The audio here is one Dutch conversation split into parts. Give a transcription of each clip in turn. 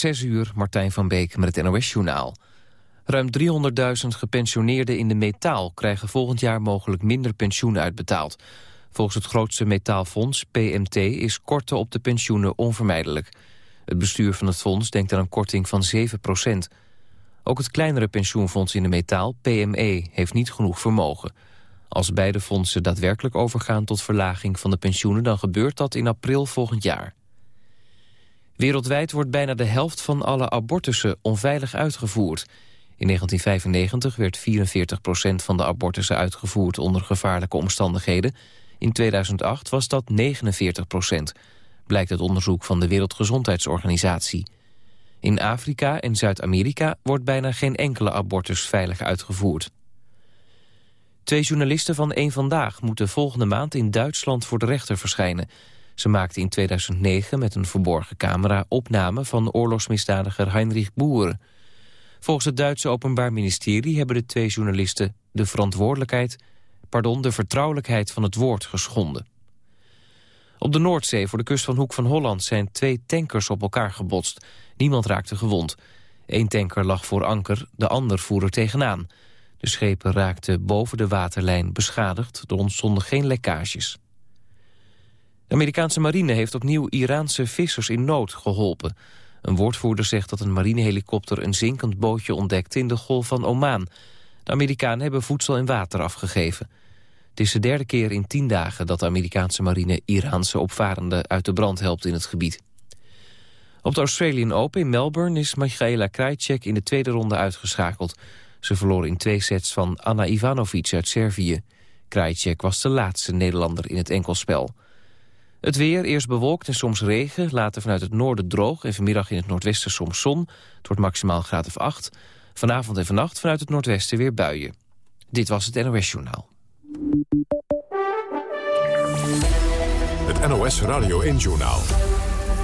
Zes uur, Martijn van Beek met het NOS-journaal. Ruim 300.000 gepensioneerden in de metaal... krijgen volgend jaar mogelijk minder pensioen uitbetaald. Volgens het grootste metaalfonds, PMT, is korten op de pensioenen onvermijdelijk. Het bestuur van het fonds denkt aan een korting van 7 procent. Ook het kleinere pensioenfonds in de metaal, PME, heeft niet genoeg vermogen. Als beide fondsen daadwerkelijk overgaan tot verlaging van de pensioenen... dan gebeurt dat in april volgend jaar. Wereldwijd wordt bijna de helft van alle abortussen onveilig uitgevoerd. In 1995 werd 44 procent van de abortussen uitgevoerd onder gevaarlijke omstandigheden. In 2008 was dat 49 procent, blijkt uit onderzoek van de Wereldgezondheidsorganisatie. In Afrika en Zuid-Amerika wordt bijna geen enkele abortus veilig uitgevoerd. Twee journalisten van Eén Vandaag moeten volgende maand in Duitsland voor de rechter verschijnen. Ze maakte in 2009 met een verborgen camera opname van oorlogsmisdadiger Heinrich Boeren. Volgens het Duitse Openbaar Ministerie hebben de twee journalisten de verantwoordelijkheid, pardon, de vertrouwelijkheid van het woord geschonden. Op de Noordzee voor de kust van Hoek van Holland zijn twee tankers op elkaar gebotst. Niemand raakte gewond. Eén tanker lag voor anker, de ander voer er tegenaan. De schepen raakten boven de waterlijn beschadigd, er ontstonden geen lekkages. De Amerikaanse marine heeft opnieuw Iraanse vissers in nood geholpen. Een woordvoerder zegt dat een marinehelikopter een zinkend bootje ontdekte in de golf van Oman. De Amerikanen hebben voedsel en water afgegeven. Het is de derde keer in tien dagen dat de Amerikaanse marine Iraanse opvarenden uit de brand helpt in het gebied. Op de Australian Open in Melbourne is Michaela Krajcek in de tweede ronde uitgeschakeld. Ze verloor in twee sets van Anna Ivanovic uit Servië. Krajcek was de laatste Nederlander in het enkelspel. Het weer, eerst bewolkt en soms regen, later vanuit het noorden droog... en vanmiddag in het noordwesten soms zon. Het wordt maximaal graad of 8. Vanavond en vannacht vanuit het noordwesten weer buien. Dit was het NOS Journaal. Het NOS Radio 1 Journaal.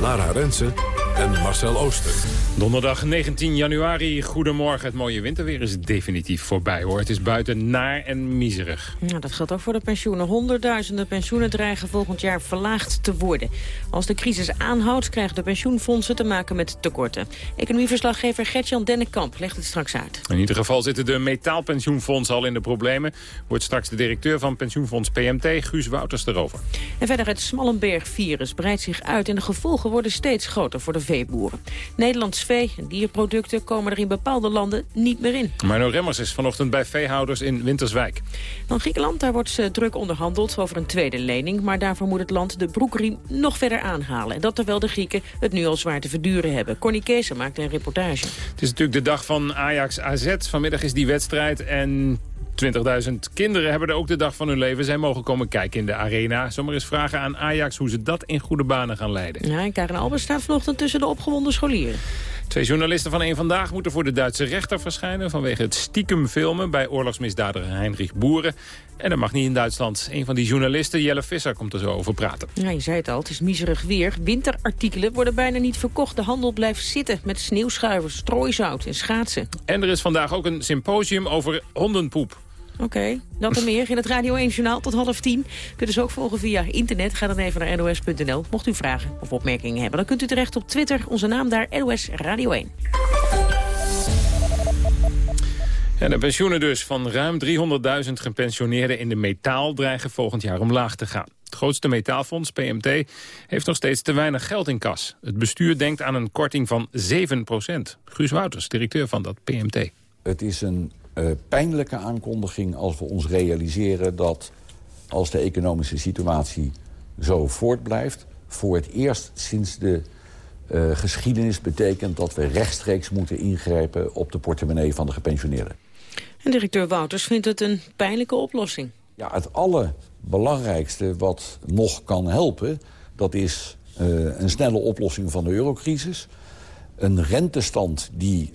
Lara Rensen en Marcel Ooster. Donderdag 19 januari, goedemorgen. Het mooie winterweer is definitief voorbij hoor. Het is buiten naar en miserig. Nou, dat geldt ook voor de pensioenen. Honderdduizenden pensioenen dreigen volgend jaar verlaagd te worden. Als de crisis aanhoudt, krijgen de pensioenfondsen te maken met tekorten. Economieverslaggever Gertjan Dennekamp legt het straks uit. In ieder geval zitten de metaalpensioenfondsen al in de problemen. Wordt straks de directeur van pensioenfonds PMT, Guus Wouters, erover. En verder het Smallenberg-virus breidt zich uit... en de gevolgen worden steeds groter voor de veeboeren. Nederlands vee- en dierproducten komen er in bepaalde landen niet meer in. Marno Remmers is vanochtend bij veehouders in Winterswijk. Dan Griekenland, daar wordt ze druk onderhandeld over een tweede lening... maar daarvoor moet het land de broekriem nog verder aanhalen. En dat terwijl de Grieken het nu al zwaar te verduren hebben. Corny Kees maakt een reportage. Het is natuurlijk de dag van Ajax AZ. Vanmiddag is die wedstrijd en 20.000 kinderen hebben er ook de dag van hun leven. Zij mogen komen kijken in de arena. Zomaar eens vragen aan Ajax hoe ze dat in goede banen gaan leiden. Ja, en Karen Albers staat vanochtend tussen de opgewonden scholieren. Twee journalisten van één Vandaag moeten voor de Duitse rechter verschijnen... vanwege het stiekem filmen bij oorlogsmisdadiger Heinrich Boeren. En dat mag niet in Duitsland. Een van die journalisten, Jelle Visser, komt er zo over praten. Ja, je zei het al, het is miserig weer. Winterartikelen worden bijna niet verkocht. De handel blijft zitten met sneeuwschuivers, strooizout en schaatsen. En er is vandaag ook een symposium over hondenpoep. Oké, dat en meer in het Radio 1-journaal tot half tien. Kunt dus ook volgen via internet. Ga dan even naar nos.nl. Mocht u vragen of opmerkingen hebben, dan kunt u terecht op Twitter. Onze naam daar, NOS Radio 1. En de pensioenen dus van ruim 300.000 gepensioneerden in de metaal dreigen volgend jaar omlaag te gaan. Het grootste metaalfonds, PMT, heeft nog steeds te weinig geld in kas. Het bestuur denkt aan een korting van 7% Guus Wouters, directeur van dat PMT. Het is een uh, pijnlijke aankondiging als we ons realiseren dat als de economische situatie zo voortblijft... voor het eerst sinds de uh, geschiedenis betekent dat we rechtstreeks moeten ingrijpen... op de portemonnee van de gepensioneerden. En directeur Wouters vindt het een pijnlijke oplossing. Ja, het allerbelangrijkste wat nog kan helpen... dat is uh, een snelle oplossing van de eurocrisis. Een rentestand die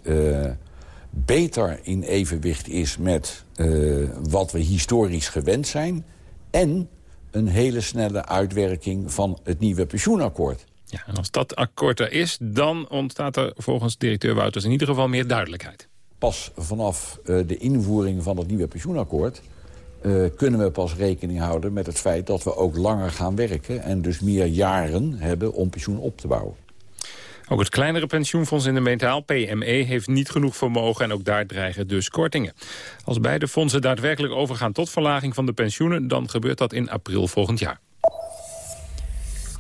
beter in evenwicht is met uh, wat we historisch gewend zijn... en een hele snelle uitwerking van het nieuwe pensioenakkoord. Ja, en als dat akkoord er is, dan ontstaat er volgens directeur Wouters in ieder geval meer duidelijkheid. Pas vanaf uh, de invoering van het nieuwe pensioenakkoord... Uh, kunnen we pas rekening houden met het feit dat we ook langer gaan werken... en dus meer jaren hebben om pensioen op te bouwen. Ook het kleinere pensioenfonds in de metaal, PME, heeft niet genoeg vermogen en ook daar dreigen dus kortingen. Als beide fondsen daadwerkelijk overgaan tot verlaging van de pensioenen, dan gebeurt dat in april volgend jaar.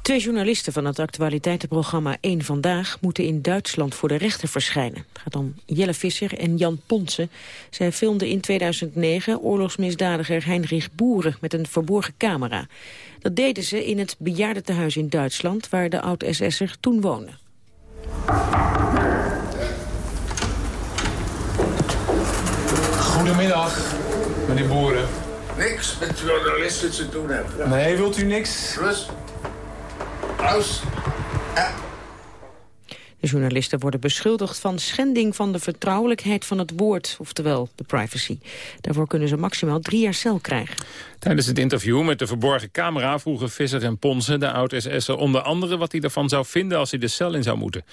Twee journalisten van het actualiteitenprogramma 1 Vandaag... moeten in Duitsland voor de rechter verschijnen. Het gaat om Jelle Visser en Jan Ponsen. Zij filmden in 2009 oorlogsmisdadiger Heinrich Boeren... met een verborgen camera. Dat deden ze in het bejaardentehuis in Duitsland... waar de oud-SS'er toen woonde. Goedemiddag, meneer Boeren. Niks met journalisten te doen hebben. Nee, wilt u niks? Rust. Aus. De journalisten worden beschuldigd van schending van de vertrouwelijkheid van het woord, oftewel de privacy. Daarvoor kunnen ze maximaal drie jaar cel krijgen. Tijdens het interview met de verborgen camera vroegen Visser en Ponsen, de oud-SS'er, onder andere wat hij ervan zou vinden als hij de cel in zou moeten.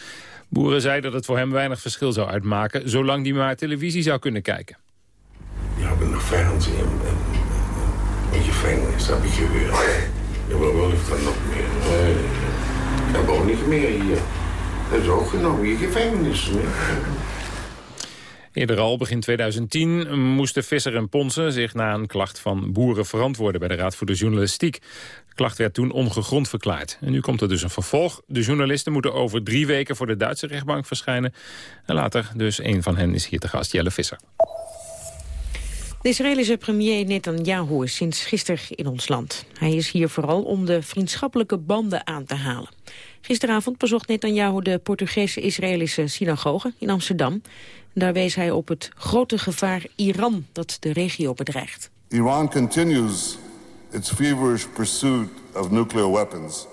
Boeren zei dat het voor hem weinig verschil zou uitmaken, zolang hij maar televisie zou kunnen kijken. Ja, ik ben nog en, en, en gevangenis heb ik geweest. Ja, maar wel heeft dan nog meer. Ik heb ook niet meer hier. Dat is ook genomen je gevangenis. Eerder al, begin 2010, moesten Visser en Ponsen zich na een klacht van boeren verantwoorden bij de Raad voor de Journalistiek. De klacht werd toen ongegrond verklaard. En nu komt er dus een vervolg. De journalisten moeten over drie weken voor de Duitse rechtbank verschijnen. En later dus een van hen is hier te gast, Jelle Visser. De Israëlische premier Netanyahu is sinds gisteren in ons land. Hij is hier vooral om de vriendschappelijke banden aan te halen. Gisteravond bezocht Netanyahu de Portugese Israëlische synagoge in Amsterdam. Daar wees hij op het grote gevaar Iran dat de regio bedreigt. Iran continues its feverish pursuit of nuclear weapons.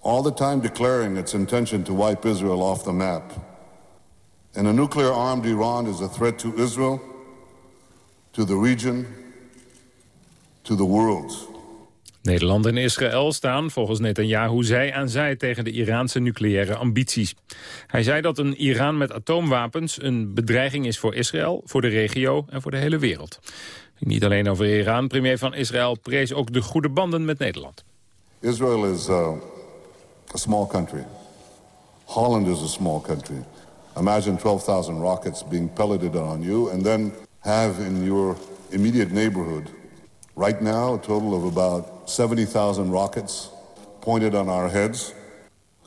All the time declaring its intention to wipe Israel off the map. And a nuclear-armed Iran is a threat to Israel, to the region, to the world. Nederland en Israël staan volgens Netanyahu zij aan zij tegen de Iraanse nucleaire ambities. Hij zei dat een Iran met atoomwapens een bedreiging is voor Israël, voor de regio en voor de hele wereld. Niet alleen over Iran, premier van Israël prees ook de goede banden met Nederland. Israel is uh, a small country. Holland is a small country. Imagine 12,000 rockets being pelleted on you and then have in your immediate neighborhood right now a total of about 70,000 rockets pointed on our heads.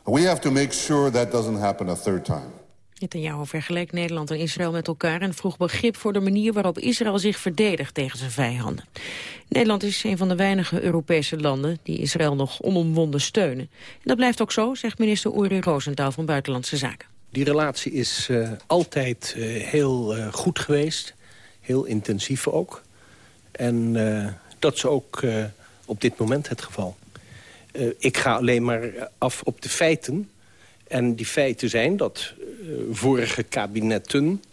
We have to make sure that doesn't happen a third time. Netanyahu vergeleek Nederland en Israël met elkaar... en vroeg begrip voor de manier waarop Israël zich verdedigt tegen zijn vijanden. Nederland is een van de weinige Europese landen die Israël nog onomwonden steunen. En dat blijft ook zo, zegt minister Uri Rosenthal van Buitenlandse Zaken. Die relatie is uh, altijd uh, heel uh, goed geweest, heel intensief ook. En dat is ook op dit moment het geval. Uh, ik ga alleen maar af op de feiten. En die feiten zijn dat vorige kabinetten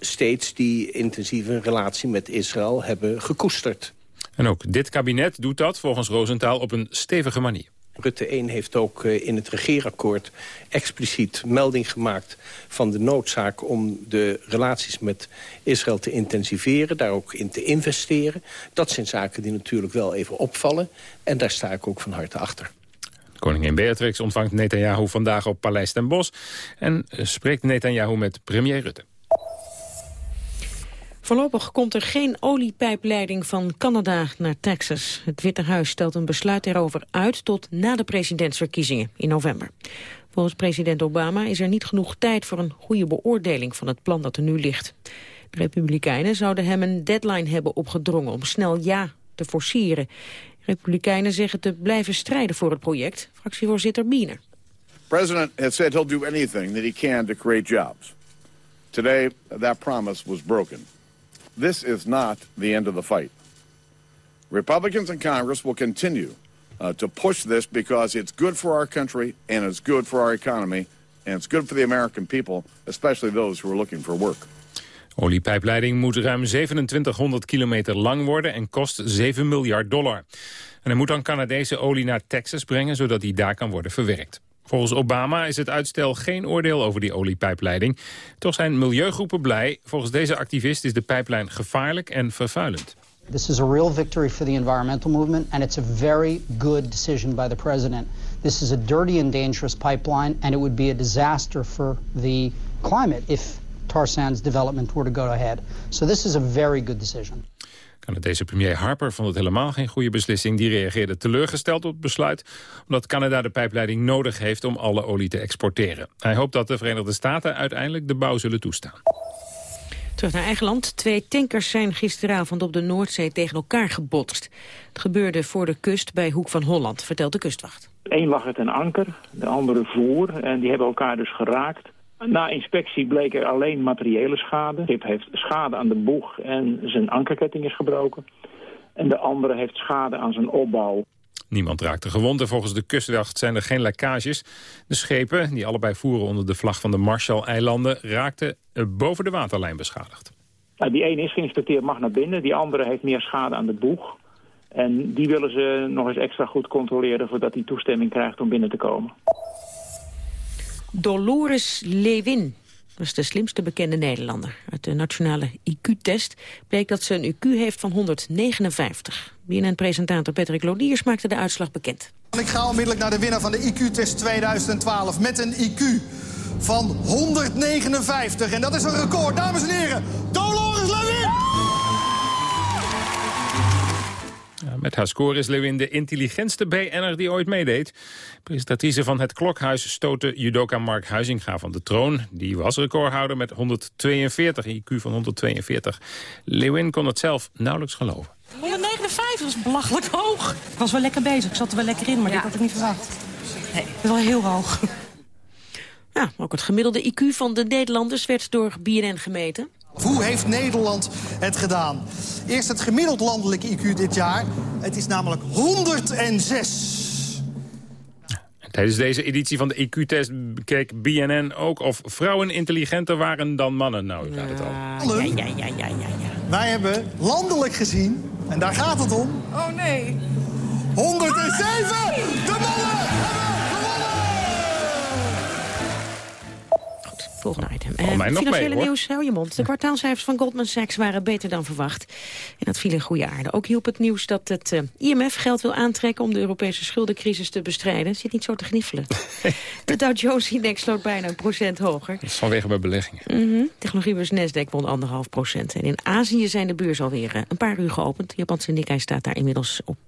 steeds die intensieve relatie met Israël hebben gekoesterd. En ook dit kabinet doet dat volgens Rosenthal op een stevige manier. Rutte 1 heeft ook in het regeerakkoord expliciet melding gemaakt van de noodzaak om de relaties met Israël te intensiveren, daar ook in te investeren. Dat zijn zaken die natuurlijk wel even opvallen en daar sta ik ook van harte achter. Koningin Beatrix ontvangt Netanyahu vandaag op Paleis ten Bosch en spreekt Netanyahu met premier Rutte. Voorlopig komt er geen oliepijpleiding van Canada naar Texas. Het Witte Huis stelt een besluit erover uit tot na de presidentsverkiezingen in november. Volgens president Obama is er niet genoeg tijd voor een goede beoordeling van het plan dat er nu ligt. De Republikeinen zouden hem een deadline hebben opgedrongen om snel ja te forceren. Republikeinen zeggen te blijven strijden voor het project. Fractievoorzitter Biener. President has said he'll do anything that he can to create jobs. Today, that promise was broken. This is not the end of the fight. Republicans in Congress will continue uh, to push this because it's good for our country and it's good for our economy and it's good for the American people, especially those who are looking for work. Oliepijpleiding moet ruim 2700 kilometer lang worden en kost 7 miljard dollar. En hij moet dan Canadese olie naar Texas brengen, zodat die daar kan worden verwerkt. Volgens Obama is het uitstel geen oordeel over die oliepijpleiding. Toch zijn milieugroepen blij. Volgens deze activist is de pijplijn gevaarlijk en vervuilend. This is a real victory for the environmental movement and it's a very good decision by the president This is a dirty and dangerous pipeline, and it would be a disaster for the climate if tar sands development were to go ahead. So this is a very good decision. Canadese premier Harper vond het helemaal geen goede beslissing. Die reageerde teleurgesteld op het besluit... omdat Canada de pijpleiding nodig heeft om alle olie te exporteren. Hij hoopt dat de Verenigde Staten uiteindelijk de bouw zullen toestaan. Terug naar eigen land. Twee tankers zijn gisteravond op de Noordzee tegen elkaar gebotst. Het gebeurde voor de kust bij Hoek van Holland, vertelt de kustwacht. Eén lag het een anker, de andere voer. En die hebben elkaar dus geraakt. Na inspectie bleek er alleen materiële schade. Het schip heeft schade aan de boeg en zijn ankerketting is gebroken. En de andere heeft schade aan zijn opbouw. Niemand raakte gewond en volgens de kustwacht zijn er geen lekkages. De schepen, die allebei voeren onder de vlag van de Marshall-eilanden... raakten boven de waterlijn beschadigd. Nou, die ene is geïnspecteerd, mag naar binnen. Die andere heeft meer schade aan de boeg. En die willen ze nog eens extra goed controleren... voordat hij toestemming krijgt om binnen te komen. Dolores Lewin. Is de slimste bekende Nederlander. Uit de nationale IQ-test bleek dat ze een IQ heeft van 159. BNN-presentator Patrick Lodiers maakte de uitslag bekend. Ik ga onmiddellijk naar de winnaar van de IQ-test 2012 met een IQ van 159. En dat is een record, dames en heren. Met haar score is Lewin de intelligentste BN'er die ooit meedeed. Presentatrice van het Klokhuis stootte judoka Mark Huizinga van de troon. Die was recordhouder met 142, IQ van 142. Lewin kon het zelf nauwelijks geloven. 159 is belachelijk hoog. Ik was wel lekker bezig, ik zat er wel lekker in, maar dit had ik niet verwacht. Nee, wel heel hoog. Ja, ook het gemiddelde IQ van de Nederlanders werd door BNN gemeten. Hoe heeft Nederland het gedaan? Eerst het gemiddeld landelijke IQ dit jaar. Het is namelijk 106. Tijdens deze editie van de IQ-test keek BNN ook of vrouwen intelligenter waren dan mannen. Nou, u gaat het al. Ja, ja, ja, ja, ja, ja. Wij hebben landelijk gezien, en daar gaat het om... Oh nee. 107! De mannen! Volgende item. Mij nog financiële mee, nieuws, hou je mond. De kwartaalcijfers van Goldman Sachs waren beter dan verwacht. En dat viel in goede aarde. Ook hielp het nieuws dat het eh, IMF geld wil aantrekken... om de Europese schuldencrisis te bestrijden. Zit niet zo te gniffelen. de Dow Jones-index sloot bijna een procent hoger. Dat is vanwege mijn beleggingen. Mhm. Technologiebeurs Nasdaq won anderhalf procent. En in Azië zijn de beurs alweer eh, een paar uur geopend. De Japanse Nikkei staat daar inmiddels op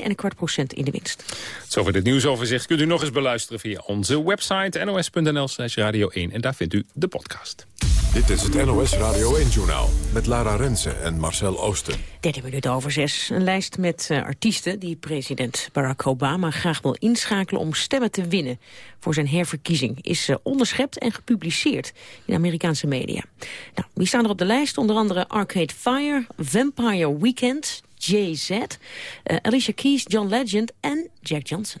1,25 procent in de winst. Zover dit nieuwsoverzicht kunt u nog eens beluisteren via onze website nos.nl slash radio 1. En daar vindt u de podcast. Dit is het NOS Radio 1-journaal met Lara Rensen en Marcel Oosten. 13 minuten over zes. Een lijst met eh, artiesten die president Barack Obama graag wil inschakelen om stemmen te winnen voor zijn herverkiezing is uh, onderschept en gepubliceerd in Amerikaanse media. Nou, wie staan er op de lijst? Onder andere Arcade Fire, Vampire Weekend, Jay-Z, eh, Alicia Keys, John Legend en Jack Johnson.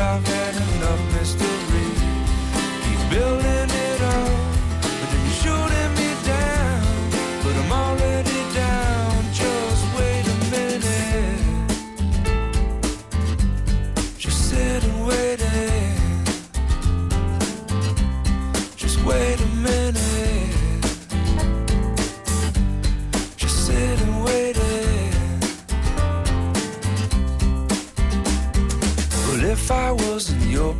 I've had enough mystery. Keep building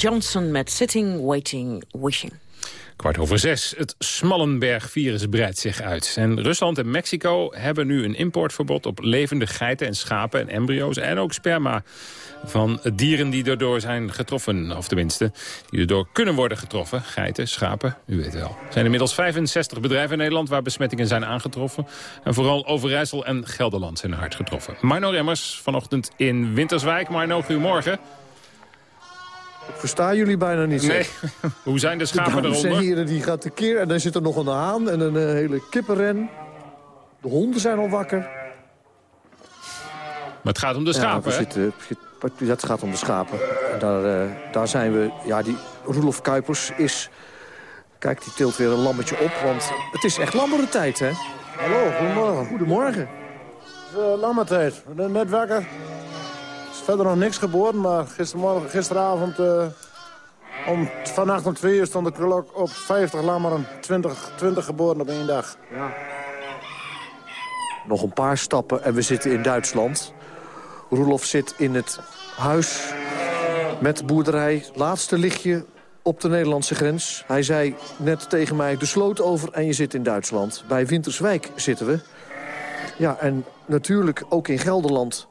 Johnson met Sitting, Waiting, Wishing. Kwart over zes. Het Smallenberg-virus breidt zich uit. En Rusland en Mexico hebben nu een importverbod op levende geiten en schapen en embryo's en ook sperma van dieren die erdoor zijn getroffen. Of tenminste, die erdoor kunnen worden getroffen. Geiten, schapen, u weet wel. Er zijn inmiddels 65 bedrijven in Nederland waar besmettingen zijn aangetroffen. En vooral Overijssel en Gelderland zijn hard getroffen. Marno Remmers vanochtend in Winterswijk. Marno, goedemorgen. Ik versta jullie bijna niet, Nee, hoe zijn de schapen De eronder? heren, die gaat tekeer. En dan zit er nog een haan en een eh, hele kippenren. De honden zijn al wakker. Maar het gaat om de Ja, schapen, hè? zitten, ja, het gaat om de schapen. En daar, eh, daar zijn we... Ja, die Roelof Kuipers is... Kijk, die tilt weer een lammetje op, want het is echt lammerentijd, hè? Hallo, goedemorgen. Goedemorgen. Het is uh, lammertijd. We zijn net wakker. Er is verder nog niks geboren, maar gistermorgen, gisteravond... eh, om, vannacht om twee uur stond de klok op 50 lammeren. 20, 20 geboren op één dag. Ja. Nog een paar stappen en we zitten in Duitsland. Roelof zit in het huis met de boerderij. Laatste lichtje op de Nederlandse grens. Hij zei net tegen mij de sloot over en je zit in Duitsland. Bij Winterswijk zitten we. Ja, en natuurlijk ook in Gelderland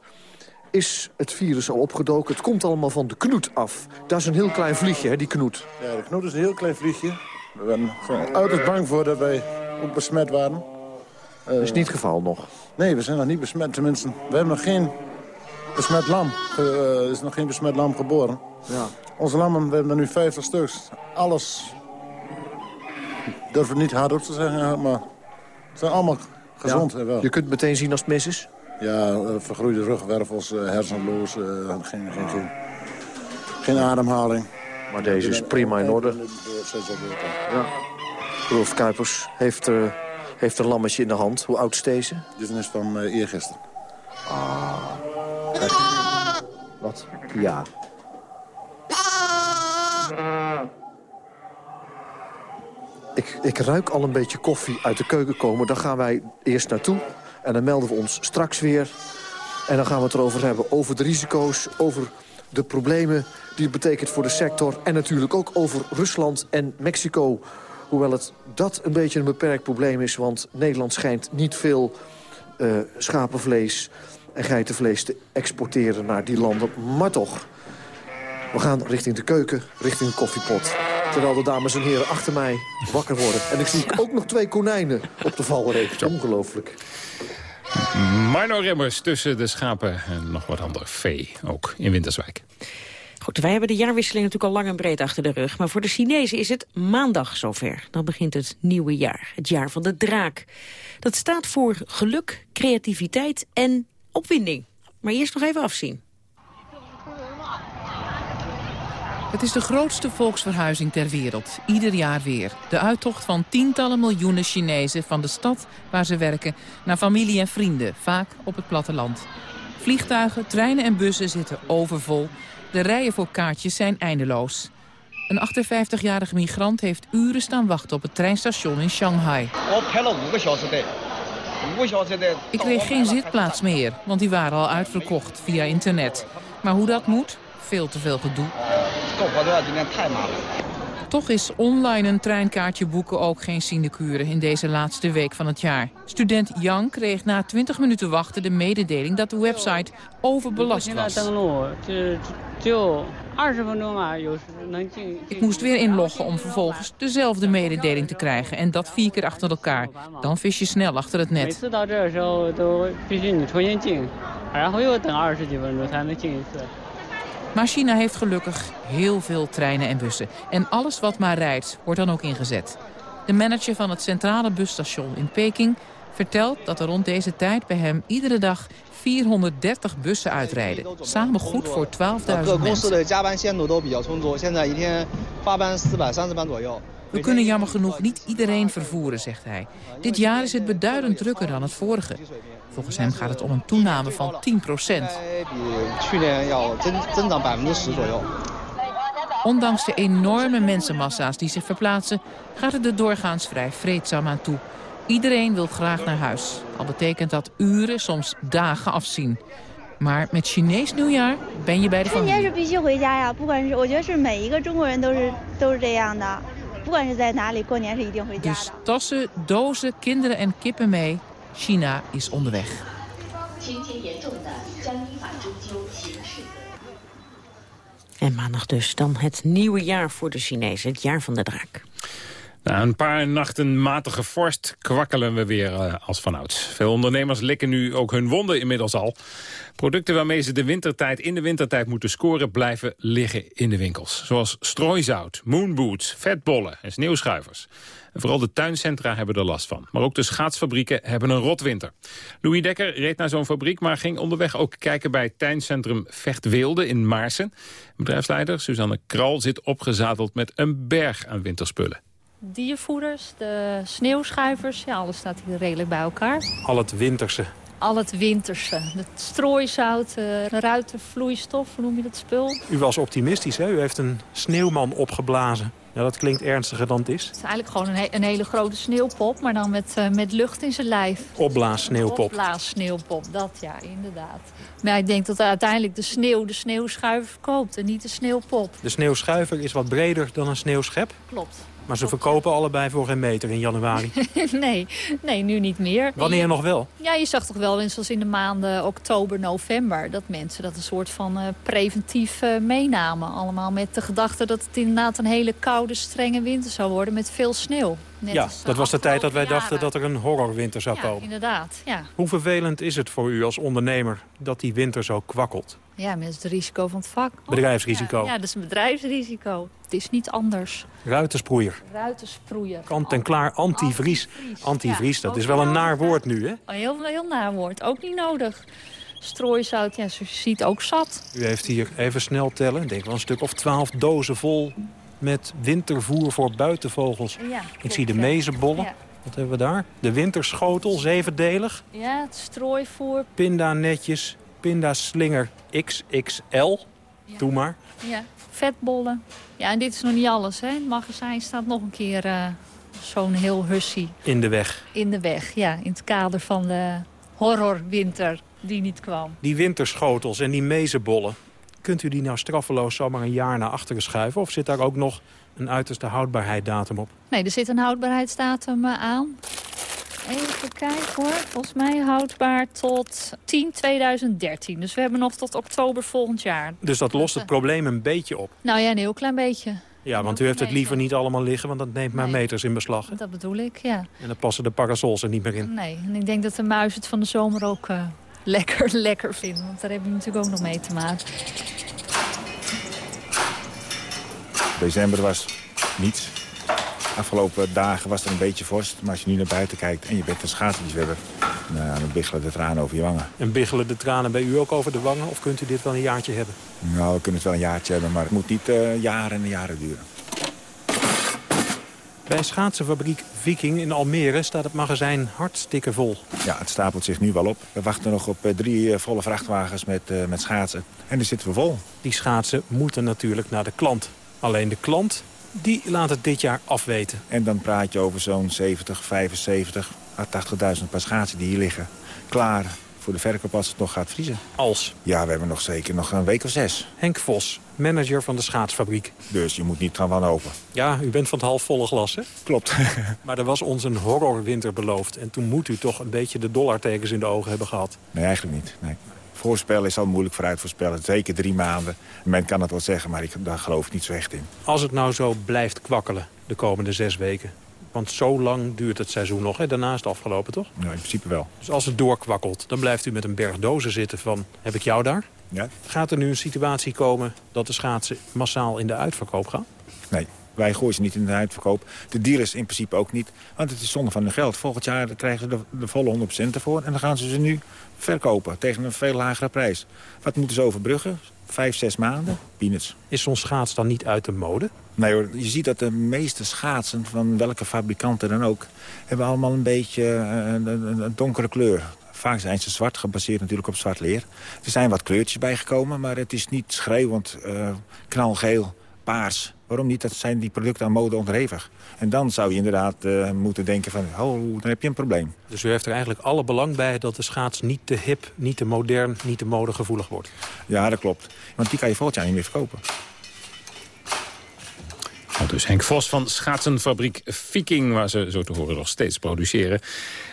is het virus al opgedoken. Het komt allemaal van de knoet af. Dat is een heel klein vliegje, hè, die knoet. Ja, de knoet is een heel klein vliegje. We waren uiterst bang voor dat wij ook besmet waren. Dat is niet het geval nog. Nee, we zijn nog niet besmet. Tenminste, we hebben nog geen besmet lam. Er is nog geen besmet lam geboren. Ja. Onze lammen, we hebben er nu 50 stuks. Alles, durf het niet hardop te zeggen, maar ze zijn allemaal gezond. Ja. hè, wel. Je kunt meteen zien als het mis is. Ja, eh, vergroeide rugwervels, eh, hersenloos, eh, geen, geen, geen, geen ademhaling. Maar deze is prima in orde. Ja. Rolf Kuipers heeft, eh, heeft een lammetje in de hand. Hoe oud is deze? Dit is van uh, eergisteren. Wat? Ja. Ik, ik ruik al een beetje koffie uit de keuken komen. Daar gaan wij eerst naartoe. En dan melden we ons straks weer. En dan gaan we het erover hebben. Over de risico's, over de problemen die het betekent voor de sector. En natuurlijk ook over Rusland en Mexico. Hoewel het dat een beetje een beperkt probleem is. Want Nederland schijnt niet veel eh, schapenvlees en geitenvlees te exporteren naar die landen. Maar toch, we gaan richting de keuken, richting de koffiepot. Terwijl de dames en heren achter mij wakker worden. En ik zie ook nog twee konijnen op de valreep. Ongelooflijk. Marno Remmers tussen de schapen en nog wat ander vee, ook in Winterswijk. Goed, wij hebben de jaarwisseling natuurlijk al lang en breed achter de rug. Maar voor de Chinezen is het maandag zover. Dan begint het nieuwe jaar, het jaar van de draak. Dat staat voor geluk, creativiteit en opwinding. Maar eerst nog even afzien. Het is de grootste volksverhuizing ter wereld, ieder jaar weer. De uittocht van tientallen miljoenen Chinezen van de stad waar ze werken... naar familie en vrienden, vaak op het platteland. Vliegtuigen, treinen en bussen zitten overvol. De rijen voor kaartjes zijn eindeloos. Een 58-jarige migrant heeft uren staan wachten op het treinstation in Shanghai. Ik kreeg geen zitplaats meer, want die waren al uitverkocht via internet. Maar hoe dat moet? veel te veel gedoe. Toch is online een treinkaartje boeken ook geen sinecure in deze laatste week van het jaar. Student Jan kreeg na 20 minuten wachten de mededeling dat de website overbelast was. Ik moest weer inloggen om vervolgens dezelfde mededeling te krijgen. En dat vier keer achter elkaar. Dan vis je snel achter het net. Maar China heeft gelukkig heel veel treinen en bussen. En alles wat maar rijdt, wordt dan ook ingezet. De manager van het centrale busstation in Peking vertelt dat er rond deze tijd bij hem iedere dag 430 bussen uitrijden. Samen goed voor 12.000 mensen. We kunnen jammer genoeg niet iedereen vervoeren, zegt hij. Dit jaar is het beduidend drukker dan het vorige. Volgens hem gaat het om een toename van 10%. Ondanks de enorme mensenmassa's die zich verplaatsen... gaat het er doorgaans vrij vreedzaam aan toe. Iedereen wil graag naar huis. Al betekent dat uren, soms dagen afzien. Maar met Chinees nieuwjaar ben je bij de familie. Dus tassen, dozen, kinderen en kippen mee China is onderweg. En maandag dus dan het nieuwe jaar voor de Chinezen, het jaar van de draak. Na een paar nachten matige vorst kwakkelen we weer uh, als vanouds. Veel ondernemers likken nu ook hun wonden inmiddels al. Producten waarmee ze de wintertijd in de wintertijd moeten scoren... blijven liggen in de winkels. Zoals strooizout, moonboots, vetbollen en sneeuwschuivers. En vooral de tuincentra hebben er last van. Maar ook de schaatsfabrieken hebben een rotwinter. Louis Dekker reed naar zo'n fabriek... maar ging onderweg ook kijken bij het tuincentrum Vechtweelde in Maarsen. Bedrijfsleider Suzanne Kral zit opgezadeld met een berg aan winterspullen. Diervoeders, de sneeuwschuivers, ja, alles staat hier redelijk bij elkaar. Al het winterse. Al het winterse, het strooizout, eh, ruitenvloeistof, hoe noem je dat spul? U was optimistisch, hè? U heeft een sneeuwman opgeblazen. Ja, dat klinkt ernstiger dan het is. Het is eigenlijk gewoon een, he- een hele grote sneeuwpop, maar dan met, eh, met lucht in zijn lijf. Opblaas sneeuwpop. Opblaas sneeuwpop, dat ja, inderdaad. Maar ik denk dat uiteindelijk de sneeuw de sneeuwschuiver verkoopt en niet de sneeuwpop. De sneeuwschuiver is wat breder dan een sneeuwschep. Klopt. Maar ze verkopen allebei voor geen meter in januari. nee, nee, nu niet meer. Wanneer nog wel? Ja, je zag toch wel eens zoals in de maanden oktober, november... dat mensen dat een soort van eh, preventief eh, meenamen. Allemaal met de gedachte dat het inderdaad een hele koude, strenge winter zou worden... met veel sneeuw. Net ja, als dat was de tijd dat wij dachten dat er een horrorwinter zou Ja, komen. inderdaad. Ja. Hoe vervelend is het voor u als ondernemer dat die winter zo kwakkelt? Ja, met het risico van het vak. Bedrijfsrisico. Ja, dat is een bedrijfsrisico. Het is niet anders. Ruitensproeier. Ruitensproeien. Kant en klaar antivries. Antivries, dat is wel een naar woord nu, hè? Oh, Heel, heel naar woord. Ook niet nodig. Strooizout, ja, zoals je ziet, ook zat. U heeft hier even snel tellen, ik denk wel een stuk of twaalf dozen vol... met wintervoer voor buitenvogels. Ja, ik zie de mezenbollen. Ja. Wat hebben we daar? De winterschotel, zevendelig. Ja, het strooivoer. Pinda-netjes, pindaslinger XXL. Doe maar. Ja, vetbollen. Ja, en dit is nog niet alles. Hè. In het magazijn staat nog een keer eh, zo'n heel hussie In de weg. in de weg. Ja, in het kader van de horrorwinter die niet kwam. Die winterschotels en die mezenbollen. Kunt u die nou straffeloos zomaar een jaar naar achteren schuiven? Of zit daar ook nog een uiterste houdbaarheidsdatum op? Nee, er zit een houdbaarheidsdatum eh, aan. Even kijken hoor. Volgens mij houdbaar tot 10 2013. Dus we hebben nog tot oktober volgend jaar. Dus dat lost het probleem een beetje op. Nou ja, een heel klein beetje. Ja, want u heeft het liever niet allemaal liggen, want dat neemt maar meters in beslag. hè? Dat bedoel ik, ja. En dan passen de parasols er niet meer in. Nee, en ik denk dat de muis het van de zomer ook eh, lekker, lekker vinden. Want daar heb je natuurlijk ook nog mee te maken. December was niets. Afgelopen dagen was er een beetje vorst. Maar als je nu naar buiten kijkt en je bent een schaatsliefhebber... Nou, dan biggelen de tranen over je wangen. En biggelen de tranen bij u ook over de wangen? Of kunt u dit wel een jaartje hebben? Nou, we kunnen het wel een jaartje hebben, maar het moet niet eh, jaren en jaren duren. Bij schaatsenfabriek Viking in Almere staat het magazijn hartstikke vol. Ja, het stapelt zich nu wel op. We wachten nog op eh, drie eh, volle vrachtwagens met, met schaatsen. En daar zitten we vol. Die schaatsen moeten natuurlijk naar de klant. Alleen de klant, die laat het dit jaar afweten. En dan praat je over zo'n 70, 75 à 80.000 paar schaatsen die hier liggen. Klaar voor de verkoop als het nog gaat vriezen. Als? Ja, we hebben nog zeker nog een week of zes. Henk Vos, manager van de schaatsfabriek. Dus je moet niet gaan wanhopen. Ja, u bent van het halfvolle glas, hè? Klopt. maar er was ons een horrorwinter beloofd. En toen moet u toch een beetje de dollartekens in de ogen hebben gehad. Nee, eigenlijk niet. Nee. Voorspellen is al moeilijk vooruit voorspellen. Zeker drie maanden. Men kan het wel zeggen, maar ik, daar geloof ik niet zo echt in. Als het nou zo blijft kwakkelen de komende zes weken... Want zo lang duurt het seizoen nog. Hè? Daarna is het afgelopen, toch? Ja, in principe wel. Dus als het doorkwakkelt, dan blijft u met een berg dozen zitten van... heb ik jou daar? Ja. Gaat er nu een situatie komen dat de schaatsen massaal in de uitverkoop gaan? Nee, wij gooien ze niet in de uitverkoop. De dealers in principe ook niet, want het is zonde van hun geld. Volgend jaar krijgen ze de, de volle 100% ervoor... en dan gaan ze ze nu verkopen tegen een veel lagere prijs. Wat moeten ze overbruggen? Vijf, zes maanden? Peanuts. Is zo'n schaats dan niet uit de mode? Nee hoor, je ziet dat de meeste schaatsen, van welke fabrikanten dan ook... hebben allemaal een beetje eh, een, een, een donkere kleur. Vaak zijn ze zwart, gebaseerd natuurlijk op zwart leer. Er zijn wat kleurtjes bijgekomen, maar het is niet schreeuwend uh, knalgeel, paars. Waarom niet? Dat zijn die producten aan mode onderhevig. En dan zou je inderdaad uh, moeten denken van, oh, dan heb je een probleem. Dus u heeft er eigenlijk alle belang bij dat de schaats niet te hip, niet te modern, niet te modegevoelig wordt? Ja, dat klopt. Want die kan je volgend jaar niet meer verkopen. Dus Henk Vos van schaatsenfabriek Viking, waar ze zo te horen nog steeds produceren.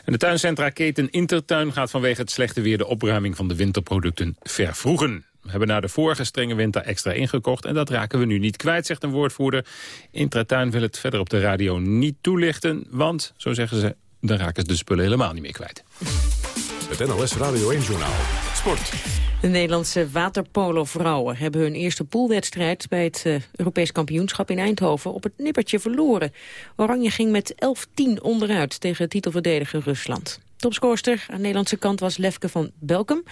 En de tuincentra keten Intertuin gaat vanwege het slechte weer de opruiming van de winterproducten vervroegen. We hebben na de vorige strenge winter extra ingekocht en dat raken we nu niet kwijt, zegt een woordvoerder. Intratuin wil het verder op de radio niet toelichten, want, zo zeggen ze, dan raken ze de spullen helemaal niet meer kwijt. Het NOS Radio 1 Journaal. Sport. De Nederlandse waterpolo-vrouwen hebben hun eerste poolwedstrijd bij het uh, Europees kampioenschap in Eindhoven op het nippertje verloren. Oranje ging met 11-10 onderuit tegen titelverdediger Rusland. Topscorster aan de Nederlandse kant was Lefke van Belkum.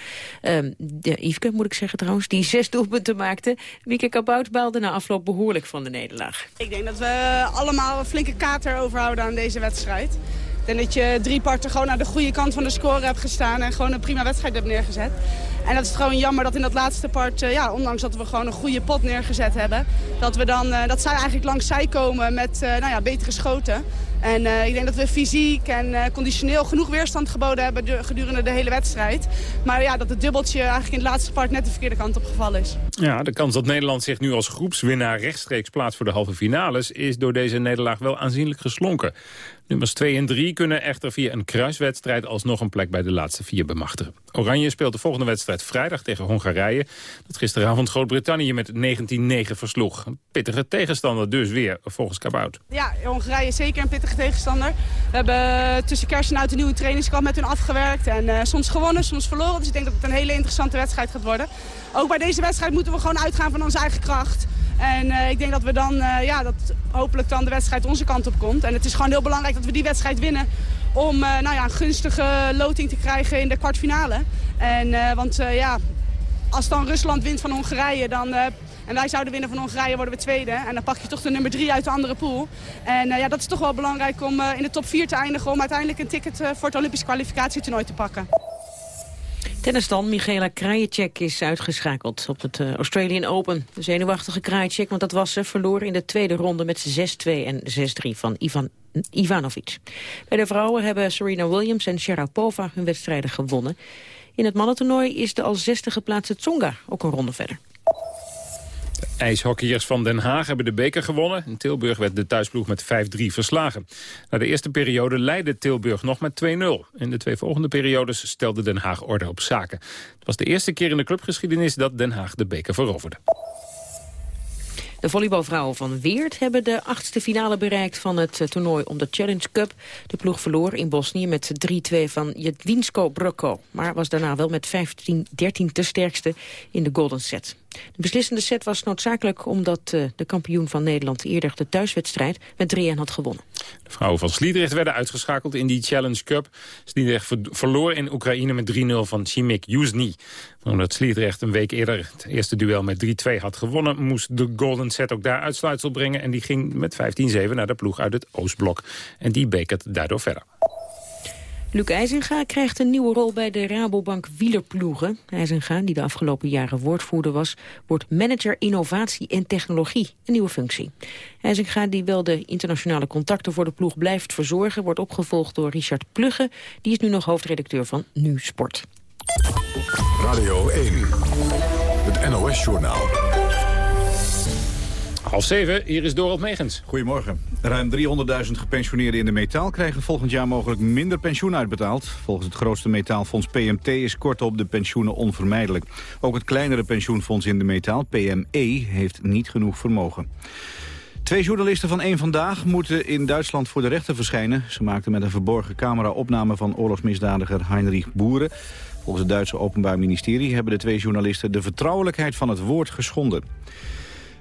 Uh, de Yveske, moet ik zeggen trouwens, die zes doelpunten maakte. Mieke Kabout baalde na afloop behoorlijk van de nederlaag. Ik denk dat we allemaal een flinke kater overhouden aan deze wedstrijd. Ik denk dat je drie parten gewoon aan de goede kant van de score hebt gestaan... en gewoon een prima wedstrijd hebt neergezet. En dat is gewoon jammer dat in dat laatste part, uh, ja, ondanks dat we gewoon een goede pot neergezet hebben... dat, we dan, uh, dat zij eigenlijk langs zij komen met uh, nou ja, betere schoten. En ik denk dat we fysiek en conditioneel genoeg weerstand geboden hebben gedurende de hele wedstrijd. Maar ja, dat het dubbeltje eigenlijk in de laatste part net de verkeerde kant op gevallen is. Ja, de kans dat Nederland zich nu als groepswinnaar rechtstreeks plaatst voor de halve finales... is door deze nederlaag wel aanzienlijk geslonken. Nummers 2 en 3 kunnen echter via een kruiswedstrijd alsnog een plek bij de laatste vier bemachtigen. Oranje speelt de volgende wedstrijd vrijdag tegen Hongarije. Dat gisteravond Groot-Brittannië met 19-9 versloeg. Een pittige tegenstander dus weer, volgens Kabout. Ja, Hongarije is zeker een pittige tegenstander. We hebben tussen kerst en oud een nieuwe trainingskamp met hun afgewerkt. En uh, soms gewonnen, soms verloren. Dus ik denk dat het een hele interessante wedstrijd gaat worden. Ook bij deze wedstrijd moeten we gewoon uitgaan van onze eigen kracht. En uh, ik denk dat we dan, ja, dat hopelijk dan de wedstrijd onze kant op komt. En het is gewoon heel belangrijk dat we die wedstrijd winnen om uh, nou ja, een gunstige loting te krijgen in de kwartfinale. En, want ja, als dan Rusland wint van Hongarije, dan, en wij zouden winnen van Hongarije, worden we tweede. En dan pak je toch de nummer drie uit de andere pool. En ja, dat is toch wel belangrijk om in de top 4 te eindigen... om uiteindelijk een ticket voor het Olympisch kwalificatietoernooi te pakken. Tennis dan. Michaela Krajicek is uitgeschakeld op het Australian Open. De zenuwachtige Krajicek, want dat was ze, verloor in de tweede ronde met 6-2 en 6-3 van Ivan Ivanovic. Bij de vrouwen hebben Serena Williams en Sharapova hun wedstrijden gewonnen. In het mannentoernooi is de al zesde geplaatste Tsonga ook een ronde verder. De ijshockeyers van Den Haag hebben de beker gewonnen. In Tilburg werd de thuisploeg met 5-3 verslagen. Na de eerste periode leidde Tilburg nog met 2-0. In de twee volgende periodes stelde Den Haag orde op zaken. Het was de eerste keer in de clubgeschiedenis dat Den Haag de beker veroverde. De volleybalvrouwen van Weert hebben de achtste finale bereikt van het toernooi om de Challenge Cup. De ploeg verloor in Bosnië met 3-2 van Jedwinsko Brocco. Maar was daarna wel met 15-13 de sterkste in de golden set. De beslissende set was noodzakelijk omdat uh, de kampioen van Nederland eerder de thuiswedstrijd met 3-1 had gewonnen. De vrouwen van Sliedrecht werden uitgeschakeld in die Challenge Cup. Sliedrecht ver verloor in Oekraïne met 3-0 van Chimik Yuzny. Omdat Sliedrecht een week eerder het eerste duel met 3-2 had gewonnen... moest de Golden Set ook daar uitsluitsel brengen. En die ging met 15-7 naar de ploeg uit het Oostblok. En die bekert daardoor verder. Luc IJzinga krijgt een nieuwe rol bij de Rabobank wielerploegen. IJzinga, die de afgelopen jaren woordvoerder was, wordt manager innovatie en technologie, een nieuwe functie. IJzinga, die wel de internationale contacten voor de ploeg blijft verzorgen, wordt opgevolgd door Richard Plugge. Die is nu nog hoofdredacteur van Nu Sport. Radio 1, het NOS-journaal. Half zeven, hier is Dorot Megens. Goedemorgen. Ruim 300.000 gepensioneerden in de metaal krijgen volgend jaar mogelijk minder pensioen uitbetaald. Volgens het grootste metaalfonds PMT is kortop de pensioenen onvermijdelijk. Ook het kleinere pensioenfonds in de metaal, PME, heeft niet genoeg vermogen. Twee journalisten van Eén Vandaag moeten in Duitsland voor de rechter verschijnen. Ze maakten met een verborgen camera opname van oorlogsmisdadiger Heinrich Boeren. Volgens het Duitse Openbaar Ministerie hebben de twee journalisten de vertrouwelijkheid van het woord geschonden.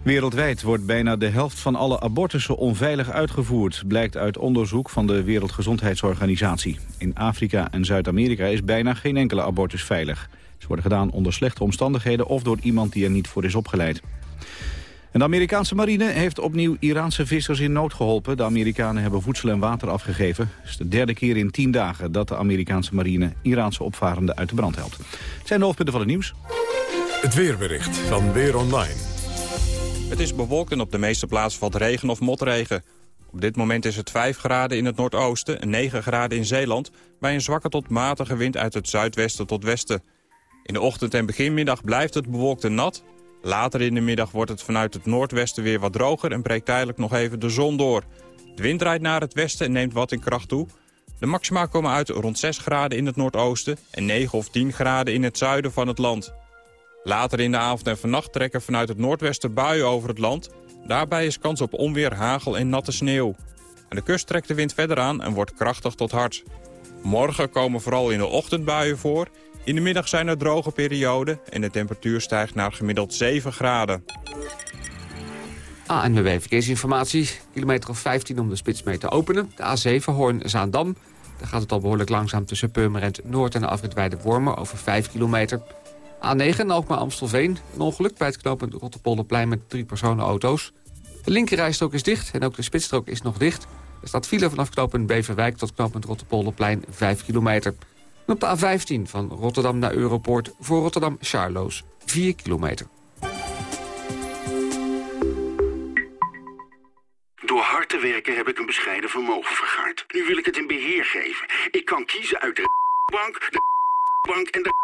Wereldwijd wordt bijna de helft van alle abortussen onveilig uitgevoerd... blijkt uit onderzoek van de Wereldgezondheidsorganisatie. In Afrika en Zuid-Amerika is bijna geen enkele abortus veilig. Ze worden gedaan onder slechte omstandigheden... of door iemand die er niet voor is opgeleid. En de Amerikaanse marine heeft opnieuw Iraanse vissers in nood geholpen. De Amerikanen hebben voedsel en water afgegeven. Het is de derde keer in tien dagen dat de Amerikaanse marine Iraanse opvarenden uit de brand helpt. Het zijn de hoofdpunten van het nieuws. Het weerbericht van Weer Online. Het is bewolkt en op de meeste plaatsen valt regen of motregen. Op dit moment is het 5 graden in het noordoosten en 9 graden in Zeeland... bij een zwakke tot matige wind uit het zuidwesten tot westen. In de ochtend en beginmiddag blijft het bewolkt en nat. Later in de middag wordt het vanuit het noordwesten weer wat droger... en breekt tijdelijk nog even de zon door. De wind draait naar het westen en neemt wat in kracht toe. De maxima komen uit rond 6 graden in het noordoosten... en 9 of 10 graden in het zuiden van het land. Later in de avond en vannacht trekken vanuit het noordwesten buien over het land. Daarbij is kans op onweer, hagel en natte sneeuw. Aan de kust trekt de wind verder aan en wordt krachtig tot hard. Morgen komen vooral in de ochtend buien voor. In de middag zijn er droge perioden en de temperatuur stijgt naar gemiddeld 7 graden. ANWB Verkeersinformatie. Kilometer of 15 om de spits mee te openen. De A7 Hoorn-Zaandam. Daar gaat het al behoorlijk langzaam tussen Purmerend Noord en de afrit Wormen over 5 kilometer. A9 Alkmaar Amstelveen. Een ongeluk bij het knooppunt Rotterpolderplein met drie personenauto's. De linkerrijstrook is dicht en ook de spitsstrook is nog dicht. Er staat file vanaf knooppunt Beverwijk tot knooppunt Rotterpolderplein 5 kilometer. En op de A15 van Rotterdam naar Europoort voor Rotterdam-Charloes 4 kilometer. Door hard te werken heb ik een bescheiden vermogen vergaard. Nu wil ik het in beheer geven. Ik kan kiezen uit de bank, de bank en de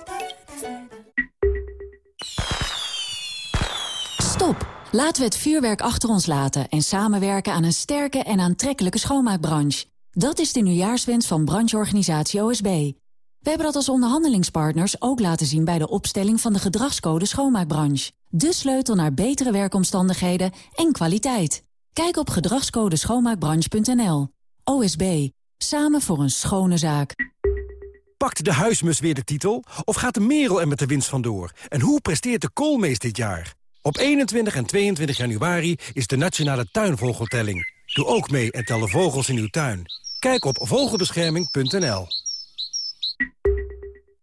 Laten we het vuurwerk achter ons laten en samenwerken aan een sterke en aantrekkelijke schoonmaakbranche. Dat is de nieuwjaarswens van brancheorganisatie OSB. We hebben dat als onderhandelingspartners ook laten zien bij de opstelling van de gedragscode schoonmaakbranche. De sleutel naar betere werkomstandigheden en kwaliteit. Kijk op gedragscodeschoonmaakbranche.nl. OSB. Samen voor een schone zaak. Pakt de huismus weer de titel? Of gaat de merel er met de winst vandoor? En hoe presteert de koolmees dit jaar? Op 21 en 22 januari is de Nationale Tuinvogeltelling. Doe ook mee en tel de vogels in uw tuin. Kijk op vogelbescherming.nl.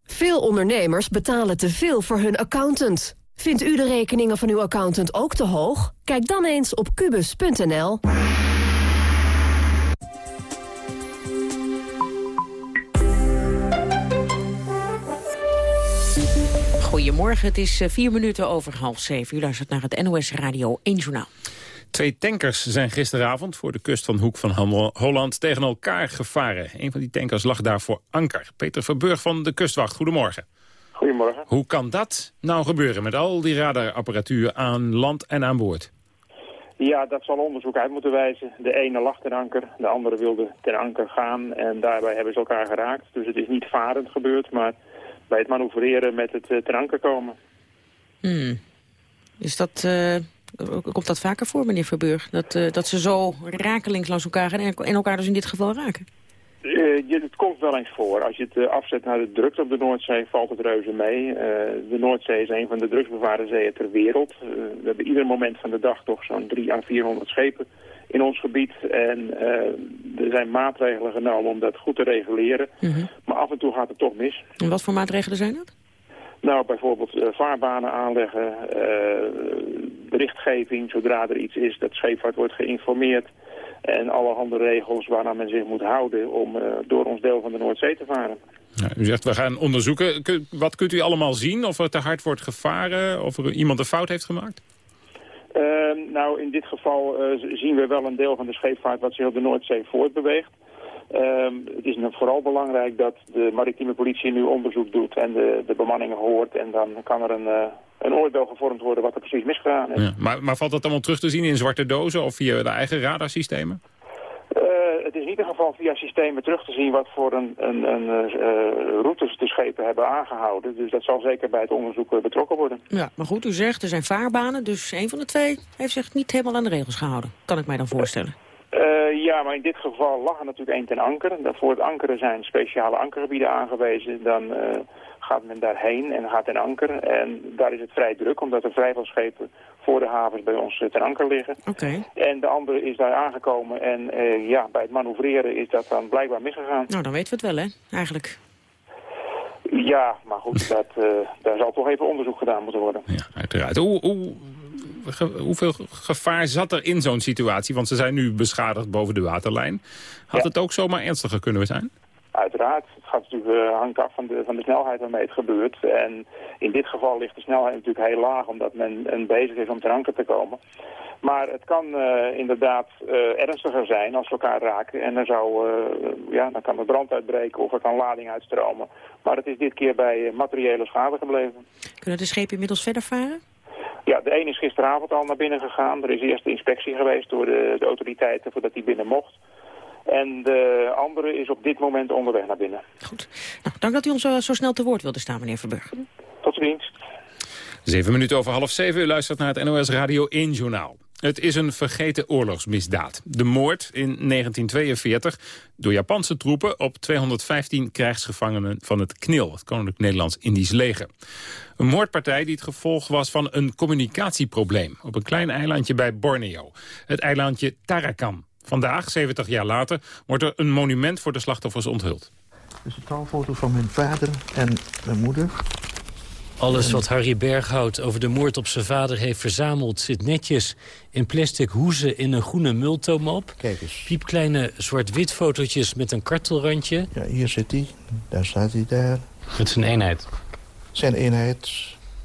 Veel ondernemers betalen te veel voor hun accountant. Vindt u de rekeningen van uw accountant ook te hoog? Kijk dan eens op kubus.nl. Goedemorgen, het is eh, vier minuten over half zeven. U luistert naar het NOS Radio 1 Journaal. Twee tankers zijn gisteravond voor de kust van Hoek van Holland tegen elkaar gevaren. Een van die tankers lag daar voor anker. Peter Verburg van de Kustwacht, goedemorgen. Goedemorgen. Hoe kan dat nou gebeuren met al die radarapparatuur aan land en aan boord? Ja, dat zal onderzoek uit moeten wijzen. De ene lag ten anker, de andere wilde ten anker gaan en daarbij hebben ze elkaar geraakt. Dus het is niet varend gebeurd, maar bij het manoeuvreren met het uh, ten anker komen. Hmm. Is dat, uh, komt dat vaker voor, meneer Verburg? Dat, uh, dat ze zo rakelings langs elkaar gaan en elkaar dus in dit geval raken? Het komt wel eens voor. Als je het afzet naar de drukte op de Noordzee, valt het reuze mee. De Noordzee is een van de drugsbevaarde zeeën ter wereld. we hebben ieder moment van de dag toch zo'n 3 à 400 schepen in ons gebied. En er zijn maatregelen genomen om dat goed te reguleren. Mm -hmm. Maar af en toe gaat het toch mis. En wat voor maatregelen zijn dat? Nou, bijvoorbeeld vaarbanen aanleggen, berichtgeving, zodra er iets is, dat scheepvaart wordt geïnformeerd. En allerhande regels waaraan men zich moet houden om uh, door ons deel van de Noordzee te varen. Ja, u zegt, we gaan onderzoeken. Kun- wat kunt u allemaal zien? Of er te hard wordt gevaren? Of er iemand een fout heeft gemaakt? Ehm, nou, in dit geval eh, zien we wel een deel van de scheepvaart wat zich op de Noordzee voortbeweegt. Ehm, het is nog vooral belangrijk dat de maritieme politie nu onderzoek doet en de, de bemanningen hoort. En dan kan er een, eh, een oordeel gevormd worden wat er precies misgegaan is. Ja. Maar, maar valt dat allemaal terug te zien in zwarte dozen of via de eigen radarsystemen? Eh, het is in ieder geval via systemen terug te zien wat voor een, een, een eh, routes de schepen hebben aangehouden. Dus dat zal zeker bij het onderzoek eh, betrokken worden. Ja, maar goed, u zegt er zijn vaarbanen, dus een van de twee heeft zich niet helemaal aan de regels gehouden. Kan ik mij dan voorstellen. Ja, maar in dit geval lag er natuurlijk één ten anker. Voor het ankeren zijn speciale ankergebieden aangewezen. Dan gaat men daarheen en gaat ten anker. En daar is het vrij druk, omdat er vrij veel schepen voor de havens bij ons eh, ten anker liggen. Oké. En de andere is daar aangekomen en eh, ja, bij het manoeuvreren is dat dan blijkbaar misgegaan. Nou, dan weten we het wel, hè, eigenlijk. Ja, maar goed, dat, eh, daar zal toch even onderzoek gedaan moeten worden. Uiteraard. Hoe, hoe, ge- hoeveel gevaar zat er in zo'n situatie? Want ze zijn nu beschadigd boven de waterlijn. Had het ook zomaar ernstiger kunnen zijn? Uiteraard. Het gaat natuurlijk, eh, hangt af van de, van de snelheid waarmee het gebeurt. En in dit geval ligt de snelheid natuurlijk heel laag, omdat men bezig is om ten anker te komen. Maar het kan eh, inderdaad eh, ernstiger zijn als we elkaar raken. En dan, zou, ja, dan kan er brand uitbreken of er kan lading uitstromen. Maar het is dit keer bij materiële schade gebleven. Kunnen de schepen inmiddels verder varen? Ja, de een is gisteravond al naar binnen gegaan. Er is eerst de inspectie geweest door de, de autoriteiten voordat hij binnen mocht. En de andere is op dit moment onderweg naar binnen. Nou, dank dat u ons zo, zo snel te woord wilde staan, meneer Verburg. Tot ziens. Zeven minuten over half zeven. U luistert naar het NOS Radio 1 Journaal. Het is een vergeten oorlogsmisdaad. De moord in 1942 door Japanse troepen op 215 krijgsgevangenen van het KNIL, het Koninklijk Nederlands-Indisch Leger. Een moordpartij die het gevolg was van een communicatieprobleem op een klein eilandje bij Borneo. Het eilandje Tarakan. Vandaag, 70 jaar later, wordt er een monument voor de slachtoffers onthuld. Dus een trouwfoto van mijn vader en mijn moeder. Alles wat Harry Berghout over de moord op zijn vader heeft verzameld... zit netjes in plastic hoezen in een groene multomap. Kijk eens. Piepkleine zwart-wit fotootjes met een kartelrandje. Ja, hier zit hij. Daar staat hij daar. Het is een eenheid. Zijn eenheid.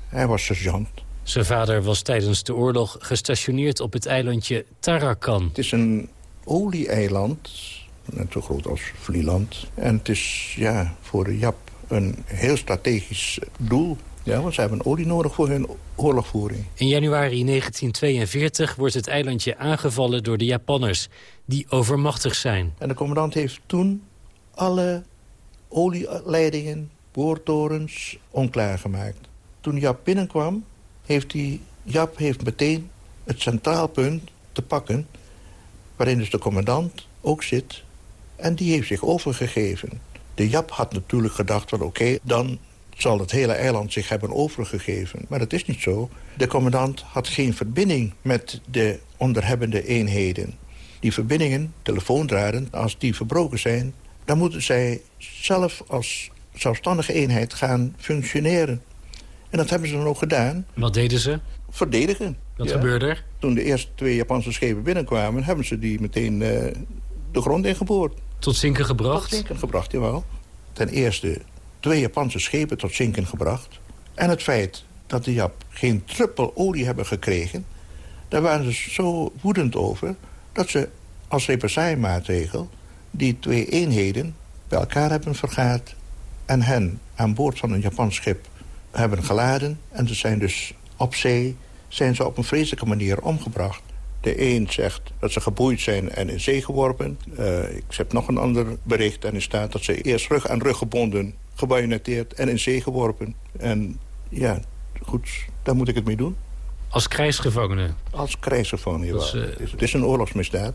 Hij was sergeant. Zijn vader was tijdens de oorlog gestationeerd op het eilandje Tarakan. Het is een olie-eiland. Net zo groot als Vlieland. En het is ja, voor de Jap een heel strategisch doel. Ja, want ze hebben olie nodig voor hun oorlogvoering. In januari 1942 wordt het eilandje aangevallen door de Japanners... die overmachtig zijn. En de commandant heeft toen alle olieleidingen, boortorens onklaargemaakt. Toen Jap binnenkwam, heeft hij, Jap heeft meteen het centraal punt te pakken... waarin dus de commandant ook zit. En die heeft zich overgegeven. De Jap had natuurlijk gedacht van oké, dan zal het hele eiland zich hebben overgegeven. Maar dat is niet zo. De commandant had geen verbinding met de onderhebbende eenheden. Die verbindingen, telefoondraden, als die verbroken zijn... dan moeten zij zelf als zelfstandige eenheid gaan functioneren. En dat hebben ze dan ook gedaan. Wat deden ze? Verdedigen. Wat gebeurde er? Toen de eerste twee Japanse schepen binnenkwamen... hebben ze die meteen eh, de grond ingeboord. Tot zinken gebracht? Tot zinken gebracht, jawel. Ten eerste twee Japanse schepen tot zinken gebracht. En het feit dat de Jap geen druppel olie hebben gekregen... daar waren ze zo woedend over... dat ze als represaillemaatregel die twee eenheden bij elkaar hebben vergaard... en hen aan boord van een Japans schip hebben geladen. En ze zijn dus op zee zijn ze op een vreselijke manier omgebracht. De een zegt dat ze geboeid zijn en in zee geworpen. Uh, ik heb nog een ander bericht en er staat dat ze eerst rug aan rug gebonden, gebajoneteerd en in zee geworpen. En ja, goed, daar moet ik het mee doen. Als krijgsgevangene? Als krijgsgevangene, ja. Uh... het, is, het is een oorlogsmisdaad.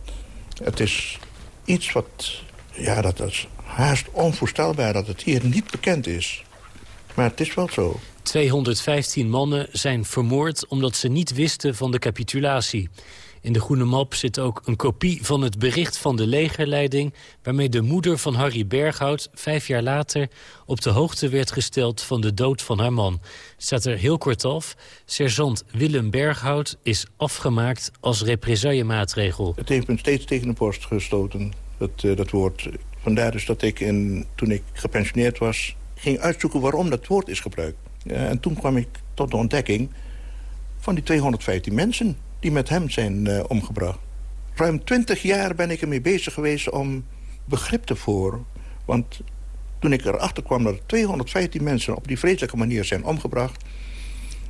Het is iets wat, ja, dat is haast onvoorstelbaar dat het hier niet bekend is. Maar het is wel zo. 215 mannen zijn vermoord omdat ze niet wisten van de capitulatie. In de groene map zit ook een kopie van het bericht van de legerleiding... waarmee de moeder van Harry Berghout vijf jaar later op de hoogte werd gesteld van de dood van haar man. Staat er heel kort af, sergeant Willem Berghout is afgemaakt als represaillemaatregel. Het heeft me steeds tegen de borst gestoten, dat, uh, dat woord Vandaar dus dat ik, in, toen ik gepensioneerd was... ging uitzoeken waarom dat woord is gebruikt. Ja, en toen kwam ik tot de ontdekking van die 215 mensen... die met hem zijn uh, omgebracht. Ruim 20 jaar ben ik ermee bezig geweest om begrip te voeren. Want toen ik erachter kwam dat 215 mensen op die vreselijke manier zijn omgebracht...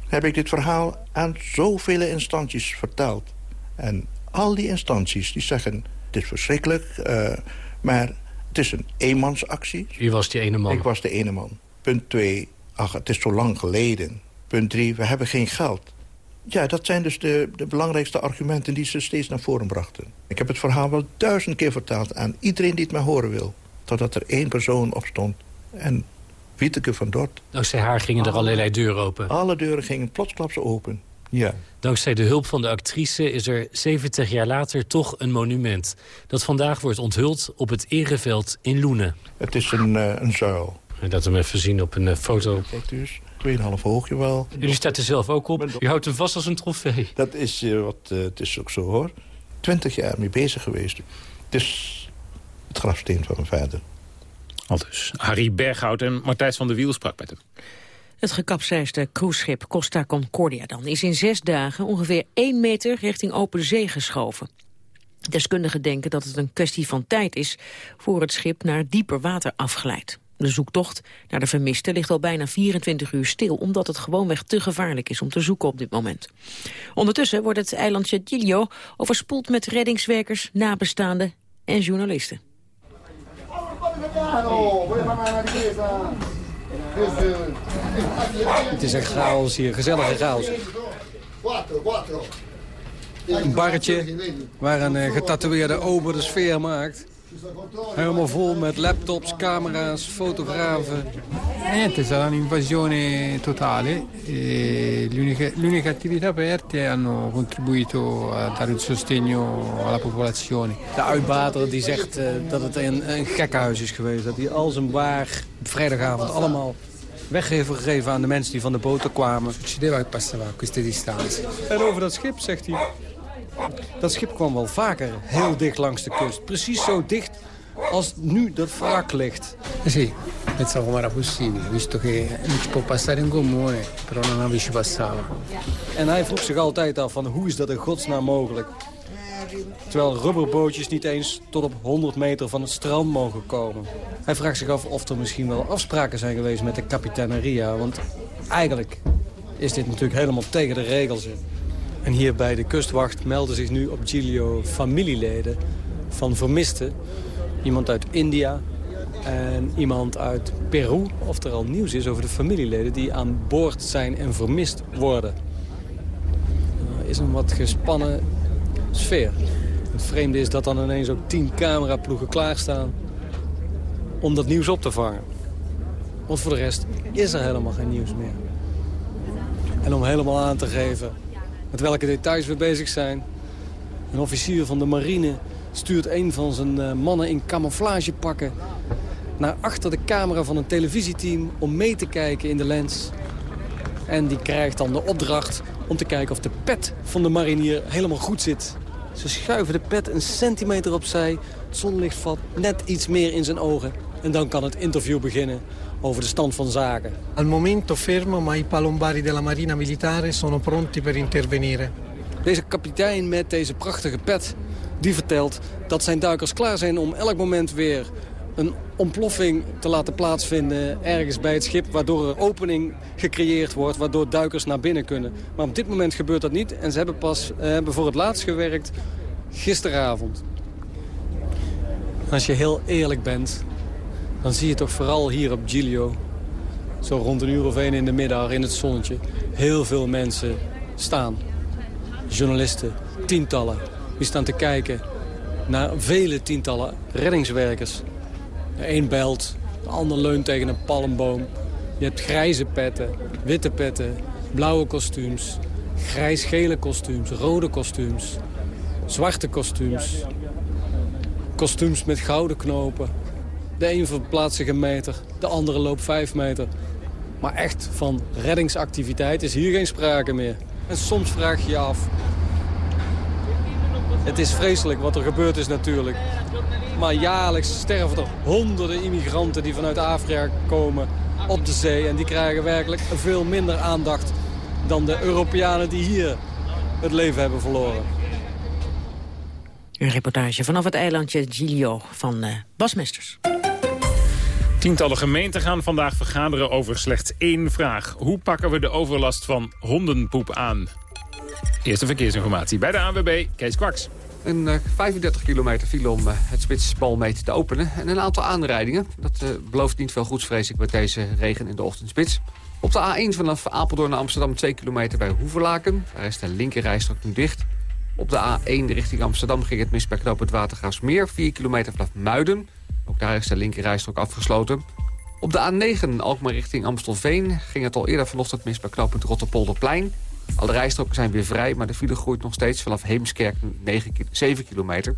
heb ik dit verhaal aan zoveel instanties verteld. En al die instanties die zeggen, het is verschrikkelijk... Uh, maar het is een eenmansactie. U was die ene man? Ik was de ene man. Punt 2, ach, het is zo lang geleden. Punt 3, we hebben geen geld. Ja, dat zijn dus de, de belangrijkste argumenten die ze steeds naar voren brachten. Ik heb het verhaal wel duizend keer verteld aan iedereen die het maar horen wil. Totdat er één persoon opstond. En Wieteke van Dort. Dankzij haar gingen er allerlei deuren open. Alle deuren gingen plotsklaps open. Ja. Dankzij de hulp van de actrice is er 70 jaar later toch een monument. Dat vandaag wordt onthuld op het Ereveld in Loenen. Het is een, uh, een zuil. En dat hem even zien op een uh, foto. Kijk dus, 2,5 hoogje wel. Jullie staat er zelf ook op. U houdt hem vast als een trofee. Dat is, uh, wat, het is ook zo hoor. 20 jaar mee bezig geweest. Het is het grafsteen van mijn vader. Al dus. Harry Berghout en Martijs van der Wiel sprak met hem. Het gekapseisde cruiseschip Costa Concordia dan is in zes dagen ongeveer één meter richting open zee geschoven. Deskundigen denken dat het een kwestie van tijd is voor het schip naar dieper water afglijdt. De zoektocht naar de vermiste ligt al bijna 24 uur stil... omdat het gewoonweg te gevaarlijk is om te zoeken op dit moment. Ondertussen wordt het eilandje Giglio overspoeld met reddingswerkers, nabestaanden en journalisten. Het is een chaos hier, gezellige chaos. Een barretje waar een uh, getatoeëerde ober de sfeer maakt. Helemaal vol met laptops, camera's, fotografen. Niente, è stata un'invasione totale. E l'unica, attività aperte hanno contribuito a dare il sostegno alla popolazione. De uitbater die zegt uh, dat het een, een gekkenhuis is geweest. Dat hij al zijn waar vrijdagavond allemaal weg heeft gegeven aan de mensen die van de boten kwamen. Succedeva che passava queste distanze. En over dat schip zegt hij... Dat schip kwam wel vaker heel dicht langs de kust. Precies zo dicht als nu dat wrak ligt. Sì, pensavo ma era possibile, visto che non ci può passare in comune, però la nave ci passava. En hij vroeg zich altijd af van hoe is dat in godsnaam mogelijk? Terwijl rubberbootjes niet eens tot op 100 meter van het strand mogen komen. Hij vraagt zich af of er misschien wel afspraken zijn geweest met de kapiteineria. Want eigenlijk is dit natuurlijk helemaal tegen de regels in. En hier bij de kustwacht melden zich nu op Giglio familieleden van vermisten. Iemand uit India en iemand uit Peru. Of er al nieuws is over de familieleden die aan boord zijn en vermist worden. Er is een wat gespannen sfeer. Het vreemde is dat dan ineens ook tien cameraploegen klaarstaan om dat nieuws op te vangen. Want voor de rest is er helemaal geen nieuws meer. En om helemaal aan te geven met welke details we bezig zijn. Een officier van de marine stuurt een van zijn uh, mannen in camouflagepakken... naar achter de camera van een televisieteam om mee te kijken in de lens. En die krijgt dan de opdracht om te kijken of de pet van de marinier helemaal goed zit. Ze schuiven de pet een centimeter opzij. Het zonlicht valt net iets meer in zijn ogen. En dan kan het interview beginnen over de stand van zaken. Al momento fermo, ma i palombari della Marina Militare sono pronti per intervenire. Deze kapitein met deze prachtige pet, die vertelt dat zijn duikers klaar zijn om elk moment weer een ontploffing te laten plaatsvinden ergens bij het schip... waardoor er opening gecreëerd wordt, waardoor duikers naar binnen kunnen. Maar op dit moment gebeurt dat niet en ze hebben pas uh, hebben voor het laatst gewerkt gisteravond. Als je heel eerlijk bent, dan zie je toch vooral hier op Giglio... zo rond een uur of één in de middag in het zonnetje... heel veel mensen staan. Journalisten, tientallen. Die staan te kijken naar vele tientallen reddingswerkers. De een belt, de ander leunt tegen een palmboom. Je hebt grijze petten, witte petten, blauwe kostuums... grijs-gele kostuums, rode kostuums, zwarte kostuums... kostuums met gouden knopen, de een verplaatst zich een meter, de andere loopt vijf meter. Maar echt van reddingsactiviteit is hier geen sprake meer. En soms vraag je je af... Het is vreselijk wat er gebeurd is natuurlijk. Maar jaarlijks sterven er honderden immigranten die vanuit Afrika komen op de zee. En die krijgen werkelijk veel minder aandacht dan de Europeanen die hier het leven hebben verloren. Een reportage vanaf het eilandje Giglio van uh, Basmesters. Tientallen gemeenten gaan vandaag vergaderen over slechts één vraag. Hoe pakken we de overlast van hondenpoep aan? Eerste verkeersinformatie bij de ANWB, Kees Kwaks. Een uh, 35 kilometer file om uh, het spitsbalmeet te openen. En een aantal aanrijdingen. Dat uh, belooft niet veel goeds, vrees ik, met deze regen in de ochtendspits. Op de A1 vanaf Apeldoorn naar Amsterdam 2 kilometer bij Hoevelaken. Daar is de linkerrijstrook nu dicht. Op de A1 richting Amsterdam ging het mis bij knoop het Watergraafsmeer. 4 kilometer vanaf Muiden. Ook daar is de linkerrijstrook afgesloten. Op de A9 Alkmaar richting Amstelveen ging het al eerder vanochtend mis bij knooppunt Rotterpolderplein. Alle rijstroken zijn weer vrij, maar de file groeit nog steeds vanaf Heemskerk 9, 7 kilometer.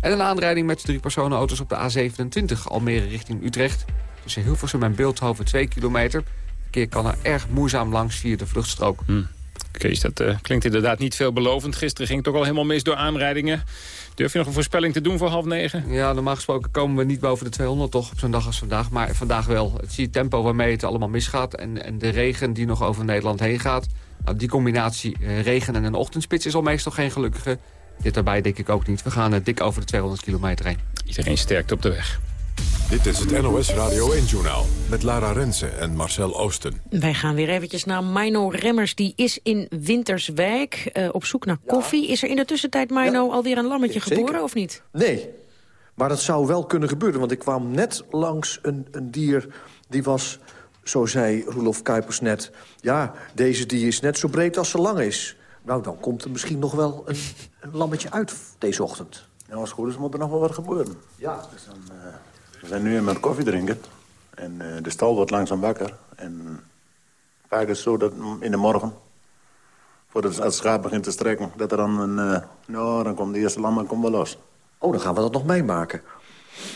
En een aanrijding met drie personenauto's op de A27 Almere richting Utrecht. Tussen Hilversum en Beeldhoven 2 kilometer. Verkeer kan er erg moeizaam langs via de vluchtstrook. Hmm. Kees, dat uh, klinkt inderdaad niet veelbelovend. Gisteren ging het ook al helemaal mis door aanrijdingen. Durf je nog een voorspelling te doen voor half negen? Ja, normaal gesproken komen we niet boven de 200 toch op zo'n dag als vandaag. Maar vandaag wel. Het zie je tempo waarmee het allemaal misgaat. En, en de regen die nog over Nederland heen gaat. Nou, die combinatie uh, regen en een ochtendspits is al meestal geen gelukkige. Dit daarbij denk ik ook niet. We gaan uh, dik over de 200 kilometer heen. Iedereen sterkt op de weg. Dit is het NOS Radio 1-journaal met Lara Rensen en Marcel Oosten. Wij gaan weer eventjes naar Mino Remmers. Die is in Winterswijk uh, op zoek naar koffie. Ja. Is er in de tussentijd, Mino, ja. alweer een lammetje Zeker. geboren of niet? Nee, maar dat zou wel kunnen gebeuren. Want ik kwam net langs een, een dier die was, zo zei Roelof Kuipers net... ja, deze die is net zo breed als ze lang is. Nou, dan komt er misschien nog wel een, een lammetje uit deze ochtend. Ja, als het goed is moet er nog wel wat gebeuren. Ja. Dus dan, uh... We zijn nu met koffie drinken. En uh, de stal wordt langzaam wakker. En vaak is het zo dat in de morgen... voordat het schaap begint te strekken... dat er dan een... Uh, nou, dan komt de eerste lam en komt wel los. Oh, dan gaan we dat nog meemaken.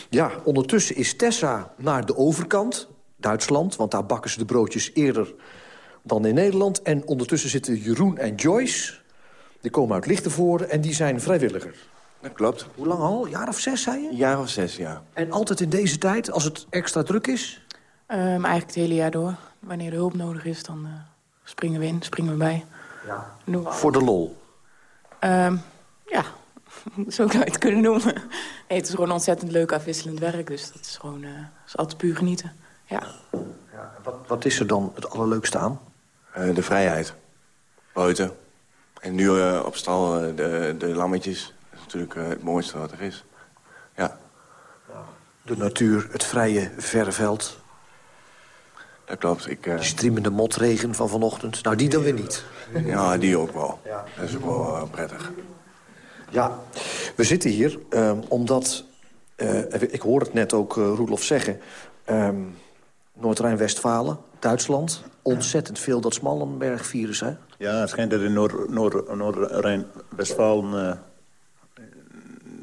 Ja, ondertussen is Tessa naar de overkant, Duitsland... want daar bakken ze de broodjes eerder dan in Nederland. En ondertussen zitten Jeroen en Joyce. Die komen uit Lichtenvoorde en die zijn vrijwilliger. Dat klopt. Hoe lang al? Een jaar of zes, zei je? Een jaar of zes, ja. En altijd in deze tijd, als het extra druk is? Um, eigenlijk het hele jaar door. Wanneer er hulp nodig is, dan uh, springen we in, springen we bij. Ja. We Voor de lol? Um, ja, zo zou je het kunnen noemen. Nee, het is gewoon ontzettend leuk afwisselend werk. Dus dat is gewoon uh, is altijd puur genieten. Ja. ja wat, wat is er dan het allerleukste aan? Uh, de vrijheid. Buiten. En nu op stal de, de lammetjes natuurlijk uh, het mooiste wat er is. Ja. De natuur, het vrije, verre veld. Dat klopt. Ik, uh... De streamende motregen van vanochtend. Nou, die dan weer niet. Ja, die ook wel. Ja. Dat is ook wel uh, prettig. Ja, we zitten hier um, omdat... ik hoorde het net ook Roelof zeggen... Um, Noord-Rijn-Westfalen, Duitsland... ontzettend veel dat Smallenberg-virus, hè? Ja, het schijnt dat in Noord-Rijn-Westfalen... Noord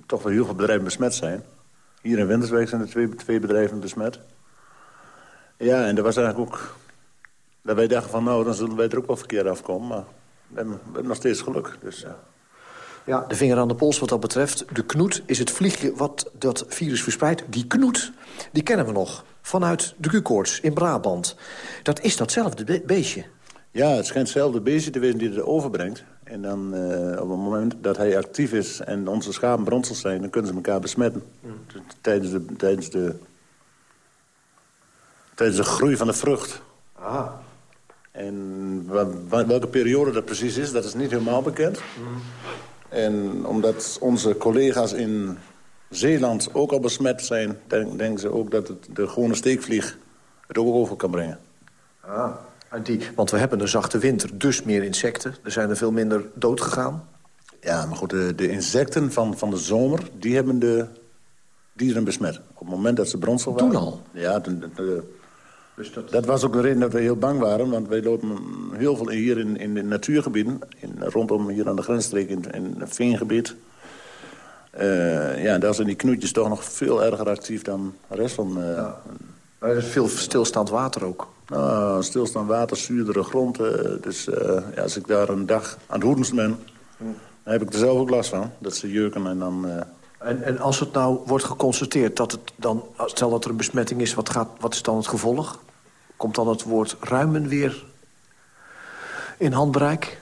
toch wel heel veel bedrijven besmet zijn. Hier in Winterswijk zijn er twee, twee bedrijven besmet. Ja, en dat was eigenlijk ook... Dat wij dachten van, nou, dan zullen wij er ook wel verkeerd afkomen. Maar we hebben, we hebben nog steeds geluk. Dus, ja. ja, de vinger aan de pols wat dat betreft. De knoet is het vliegje wat dat virus verspreidt. Die knoet, die kennen we nog. Vanuit de Q-koorts in Brabant. Dat is datzelfde be beestje. Ja, het schijnt hetzelfde beestje te wezen die het overbrengt. En dan uh, op het moment dat hij actief is en onze schapen bronsels zijn... dan kunnen ze elkaar besmetten. Mm. Tijdens, de, tijdens, de, tijdens de groei van de vrucht. Ah. En welke periode dat precies is, dat is niet helemaal bekend. Mm. En omdat onze collega's in Zeeland ook al besmet zijn... Denk, denken ze ook dat het, de gewone steekvlieg het ook over kan brengen. Ah. Die, want we hebben een zachte winter, dus meer insecten. Er zijn er veel minder dood gegaan. Ja, maar goed, de, de insecten van, van de zomer, die hebben de dieren besmet. Op het moment dat ze bronsel waren. Toen al? Ja, de, de, dus dat... dat... was ook de reden dat we heel bang waren. Want wij lopen heel veel hier in, in de natuurgebieden. In, rondom hier aan de grensstreek in, in het veengebied. Uh, ja, daar zijn die knoetjes toch nog veel erger actief dan de rest van... Uh, ja. Maar er is veel stilstaand water ook. Nou, stilstaand water, zuurdere grond. Uh, dus uh, ja, als ik daar een dag aan het hoedens ben... dan heb ik er zelf ook last van. Dat ze jeuken en dan uh, En, en als het nou wordt geconstateerd dat het dan... stel dat er een besmetting is, wat, gaat, wat is dan het gevolg? Komt dan het woord ruimen weer in handbereik?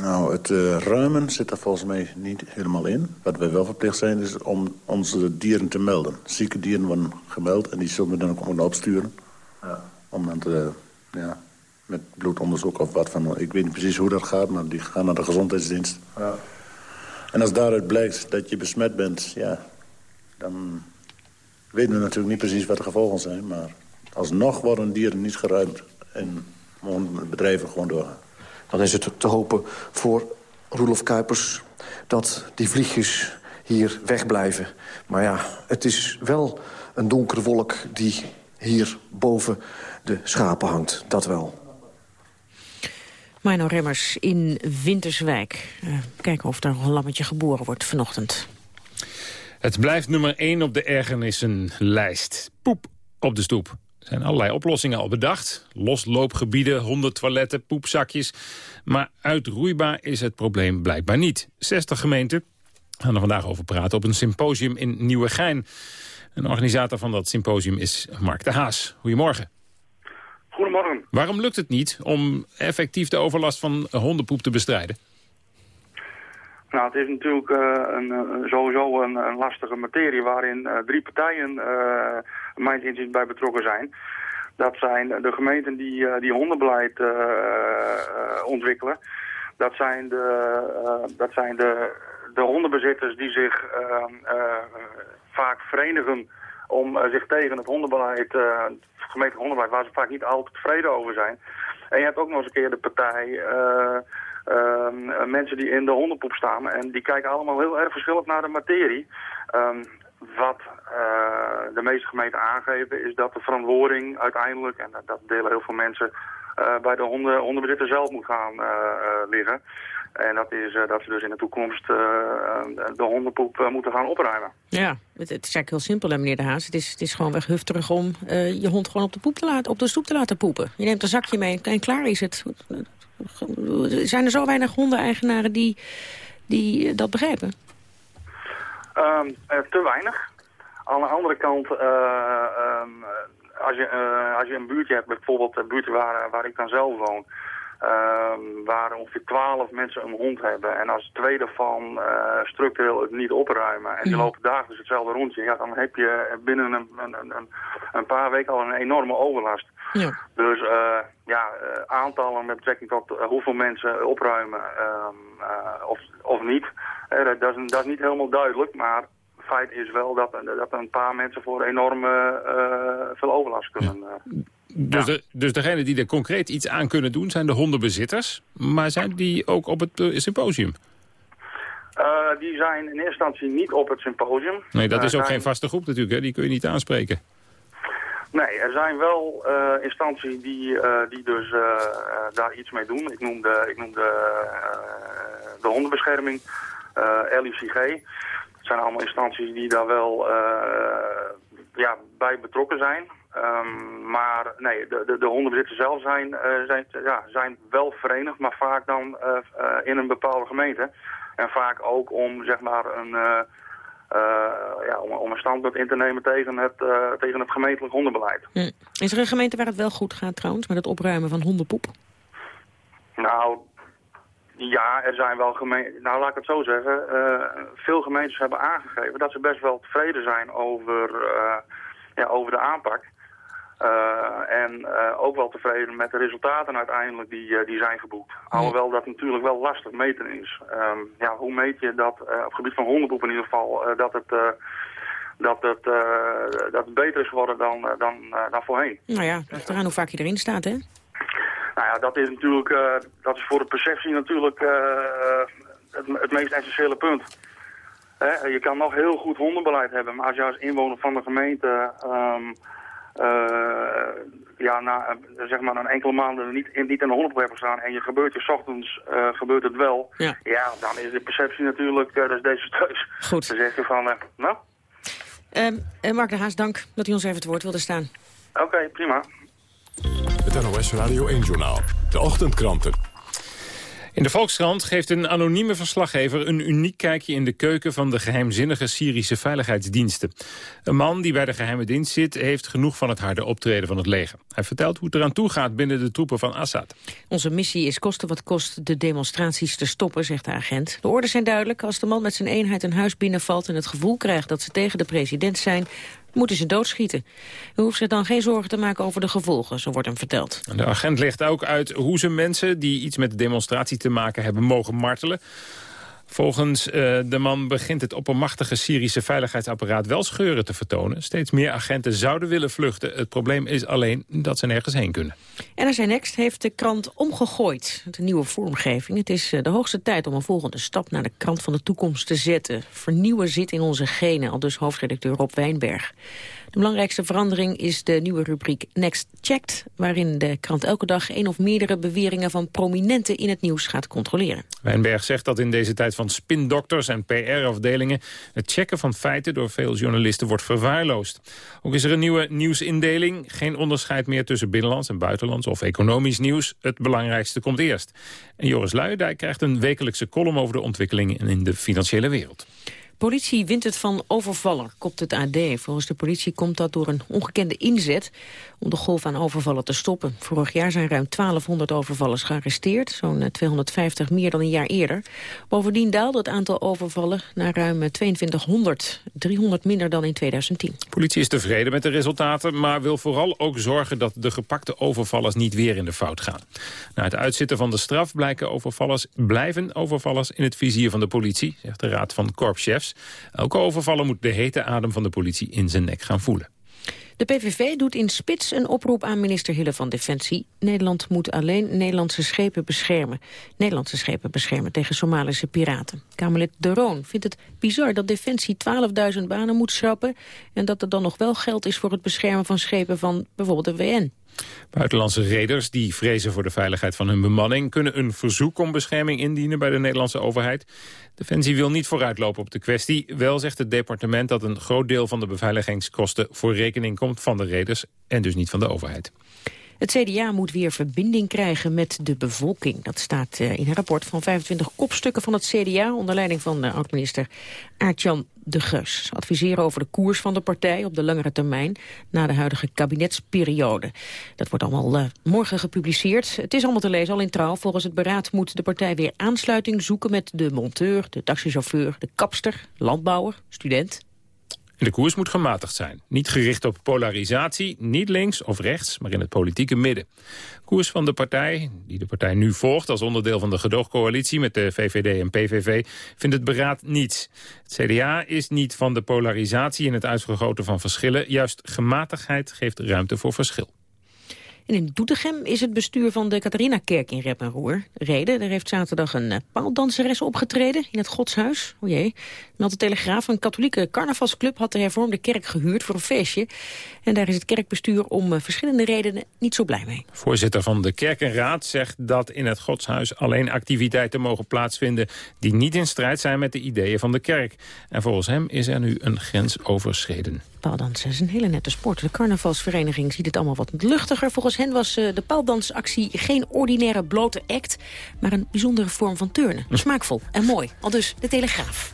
Nou, het uh, ruimen zit er volgens mij niet helemaal in. Wat wij wel verplicht zijn is om onze dieren te melden. Zieke dieren worden gemeld en die zullen we dan ook moeten opsturen. Ja. Om dan te, ja, met bloedonderzoek of wat van... Ik weet niet precies hoe dat gaat, maar die gaan naar de gezondheidsdienst. Ja. En als daaruit blijkt dat je besmet bent, ja, dan weten we natuurlijk niet precies wat de gevolgen zijn. Maar alsnog worden dieren niet geruimd en mogen bedrijven gewoon doorgaan. Dan is het te hopen voor Roelof Kuipers dat die vliegjes hier wegblijven. Maar ja, het is wel een donkere wolk die hier boven de schapen hangt. Dat wel. Mino Remmers in Winterswijk. Uh, kijken of er nog een lammetje geboren wordt vanochtend. Het blijft nummer 1 op de ergernissenlijst. Poep op de stoep. Er zijn allerlei oplossingen al bedacht. Losloopgebieden, hondentoiletten, poepzakjes. Maar uitroeibaar is het probleem blijkbaar niet. 60 gemeenten gaan er vandaag over praten op een symposium in Nieuwegein. Een organisator van dat symposium is Mark de Haas. Goedemorgen. Goedemorgen. Waarom lukt het niet om effectief de overlast van hondenpoep te bestrijden? Nou, het is natuurlijk uh, een, sowieso een, een, lastige materie waarin uh, drie partijen uh, mijn inziens bij betrokken zijn. Dat zijn de gemeenten die, die hondenbeleid ontwikkelen. Dat zijn de, dat zijn de, de hondenbezitters die zich vaak verenigen om zich tegen het hondenbeleid, het gemeentelijk hondenbeleid, waar ze vaak niet altijd tevreden over zijn. En je hebt ook nog eens een keer de partij... Um, mensen die in de hondenpoep staan. En die kijken allemaal heel erg verschillend naar de materie. Um, wat de meeste gemeenten aangeven is dat de verantwoording uiteindelijk, en dat delen heel veel mensen, bij de honden, hondenbezitter zelf moet gaan liggen. En dat is dat ze dus in de toekomst de hondenpoep moeten gaan opruimen. Ja, het, het, is eigenlijk heel simpel, hè, meneer De Haas. Het is, het is gewoon weghufterig om je hond gewoon op de, poep te laten, op de stoep te laten poepen. Je neemt een zakje mee en klaar is het. Zijn er zo weinig hondeneigenaren die, die eh, dat begrijpen? Um, te weinig. Aan de andere kant, um, als, je, als je een buurtje hebt, bijvoorbeeld een buurt waar, waar ik dan zelf woon... Um, waar ongeveer twaalf mensen een hond hebben. En als twee daarvan uh, structureel het niet opruimen en die mhm. lopen dagelijks hetzelfde rondje, ja, dan heb je binnen een, een, een, een paar weken al een enorme overlast. Ja. Dus uh, ja, uh, aantallen met betrekking tot hoeveel mensen opruimen um, of, of niet, dat, is, dat is niet helemaal duidelijk, maar feit is wel dat, dat een paar mensen voor enorme veel overlast kunnen... Dus, de, dus degene die er concreet iets aan kunnen doen zijn de hondenbezitters. Maar zijn die ook op het uh, symposium? Uh, die zijn in eerste instantie niet op het symposium. Nee, dat is ook geen vaste groep natuurlijk. Hè? Die kun je niet aanspreken. Nee, er zijn wel uh, instanties die, die dus daar iets mee doen. Ik noemde, ik noemde de hondenbescherming, LICG. Het zijn allemaal instanties die daar wel ja, bij betrokken zijn. Um, maar nee, de, de, de hondenbezitters zelf zijn, uh, zijn, ja, zijn wel verenigd, maar vaak dan uh, uh, in een bepaalde gemeente. En vaak ook om zeg maar een, ja, om, om, een standpunt in te nemen tegen het, tegen het gemeentelijk hondenbeleid. Hm. Is er een gemeente waar het wel goed gaat trouwens, met het opruimen van hondenpoep? Nou, ja, er zijn wel gemeenten... Nou, laat ik het zo zeggen. veel gemeentes hebben aangegeven dat ze best wel tevreden zijn over, ja, over de aanpak. Uh, en uh, ook wel tevreden met de resultaten uiteindelijk die, uh, die zijn geboekt. Alhoewel dat natuurlijk wel lastig meten is. Um, ja, hoe meet je dat op het gebied van hondenpoep in ieder geval, dat het... dat het, dat het beter is geworden dan, dan, dan voorheen. Nou ja, ligt eraan hoe vaak je erin staat, hè? Nou ja, dat is natuurlijk, dat is voor de perceptie natuurlijk het, het meest essentiële punt. Hè? Je kan nog heel goed hondenbeleid hebben, maar als je als inwoner van de gemeente... Um, uh, ja, na zeg maar een enkele maanden niet in, niet in de hondenpoep hebben staan en je gebeurt je ochtends uh, gebeurt het wel, ja. ja. dan is de perceptie natuurlijk, uh, dat is desastreus. Goed. Dan zeg je van, nou... Um, Mark de Haas, dank dat u ons even het woord wilde staan. Oké, okay, prima. Het NOS Radio 1-journaal. De ochtendkranten. In de Volkskrant geeft een anonieme verslaggever een uniek kijkje in de keuken van de geheimzinnige Syrische veiligheidsdiensten. Een man die bij de geheime dienst zit heeft genoeg van het harde optreden van het leger. Hij vertelt hoe het eraan toe gaat binnen de troepen van Assad. Onze missie is kosten wat kost de demonstraties te stoppen, zegt de agent. De orders zijn duidelijk. Als de man met zijn eenheid een huis binnenvalt en het gevoel krijgt dat ze tegen de president zijn, moeten ze doodschieten. U hoeft zich dan geen zorgen te maken over de gevolgen, zo wordt hem verteld. De agent legt ook uit hoe ze mensen die iets met de demonstratie te maken hebben mogen martelen. Volgens uh, de man begint het oppermachtige Syrische veiligheidsapparaat wel scheuren te vertonen. Steeds meer agenten zouden willen vluchten. Het probleem is alleen dat ze nergens heen kunnen. NRC Next heeft de krant omgegooid. Een nieuwe vormgeving. Het is de hoogste tijd om een volgende stap naar de krant van de toekomst te zetten. Vernieuwen zit in onze genen, al dus hoofdredacteur Rob Wijnberg. De belangrijkste verandering is de nieuwe rubriek Next Checked... waarin de krant elke dag één of meerdere beweringen van prominenten in het nieuws gaat controleren. Wijnberg zegt dat in deze tijd van spindokters en PR-afdelingen... het checken van feiten door veel journalisten wordt verwaarloosd. Ook is er een nieuwe nieuwsindeling. Geen onderscheid meer tussen binnenlands en buitenlands of economisch nieuws. Het belangrijkste komt eerst. En Joris Luijendijk krijgt een wekelijkse column over de ontwikkelingen in de financiële wereld. Politie wint het van overvaller, kopt het AD. Volgens de politie komt dat door een ongekende inzet om de golf aan overvallen te stoppen. Vorig jaar zijn ruim 1200 overvallers gearresteerd, zo'n 250 eh, meer dan een jaar eerder. Bovendien daalde het aantal overvallen naar ruim 2200, eh, 300 minder dan in 2010. De politie is tevreden met de resultaten, maar wil vooral ook zorgen dat de gepakte overvallers niet weer in de fout gaan. Na het uitzitten van de straf blijken overvallers, blijven overvallers in het vizier van de politie, zegt de Raad van Korpschefs. Elke overvaller moet de hete adem van de politie in zijn nek gaan voelen. De PVV doet in spits een oproep aan minister Hille van Defensie. Nederland moet alleen Nederlandse schepen beschermen. Nederlandse schepen beschermen tegen Somalische piraten. Kamerlid De Roon vindt het bizar dat Defensie 12.000 banen moet schrappen... en dat er dan nog wel geld is voor het beschermen van schepen van bijvoorbeeld de WN. Buitenlandse reders die vrezen voor de veiligheid van hun bemanning... kunnen een verzoek om bescherming indienen bij de Nederlandse overheid. Defensie wil niet vooruitlopen op de kwestie. Wel zegt het departement dat een groot deel van de beveiligingskosten... voor rekening komt van de reders en dus niet van de overheid. Het CDA moet weer verbinding krijgen met de bevolking. Dat staat eh, in een rapport van 25 kopstukken van het CDA... onder leiding van de oud-minister Aartjan de Geus. Adviseren over de koers van de partij op de langere termijn... na de huidige kabinetsperiode. Dat wordt allemaal uh, morgen gepubliceerd. Het is allemaal te lezen, al in trouw. Volgens het beraad moet de partij weer aansluiting zoeken... met de monteur, de taxichauffeur, de kapster, landbouwer, student de koers moet gematigd zijn. Niet gericht op polarisatie, niet links of rechts, maar in het politieke midden. Koers van de partij, die de partij nu volgt als onderdeel van de gedoogcoalitie met de VVD en PVV, vindt het beraad niets. Het CDA is niet van de polarisatie en het uitvergroten van verschillen. Juist gematigdheid geeft ruimte voor verschil. En in Doetinchem is het bestuur van de Catharina-kerk in rep en roer. Reden, er heeft zaterdag een uh, paaldanseres opgetreden in het godshuis. O jee. Meldt de Telegraaf, een katholieke carnavalsclub had de hervormde kerk gehuurd voor een feestje. En daar is het kerkbestuur om uh, verschillende redenen niet zo blij mee. Voorzitter van de Kerkenraad zegt dat in het godshuis alleen activiteiten mogen plaatsvinden die niet in strijd zijn met de ideeën van de kerk. En volgens hem is er nu een grens overschreden. Paaldansen is een hele nette sport. De carnavalsvereniging ziet het allemaal wat luchtiger. Volgens hen was uh, de paaldansactie geen ordinaire blote act... maar een bijzondere vorm van turnen. Smaakvol en mooi. Al dus de Telegraaf.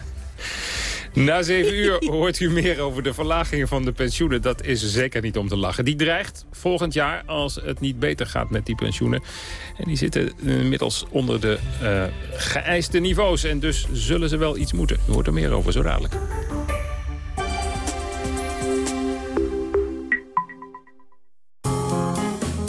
Na zeven uur hoort u meer over de verlagingen van de pensioenen. Dat is zeker niet om te lachen. Die dreigt volgend jaar als het niet beter gaat met die pensioenen. En die zitten inmiddels onder de uh, geëiste niveaus. En dus zullen ze wel iets moeten. U hoort er meer over zo dadelijk.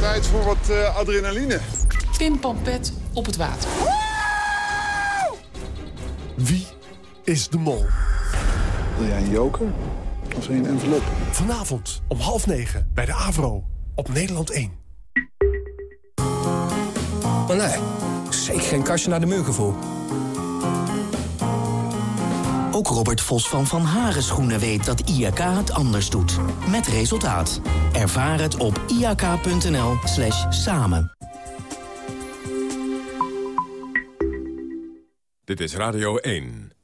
Tijd voor wat uh, adrenaline. Pim Pampet op het water. Wie is de mol? Wil jij een joker of wil je een envelop? Vanavond om half negen bij de Avro op Nederland 1. Oh nee zeker geen kastje naar de muur gevoel. Ook Robert Vos van Van Haren Schoenen weet dat IAK het anders doet. Met resultaat. Ervaar het op iak.nl slash samen. Dit is Radio 1.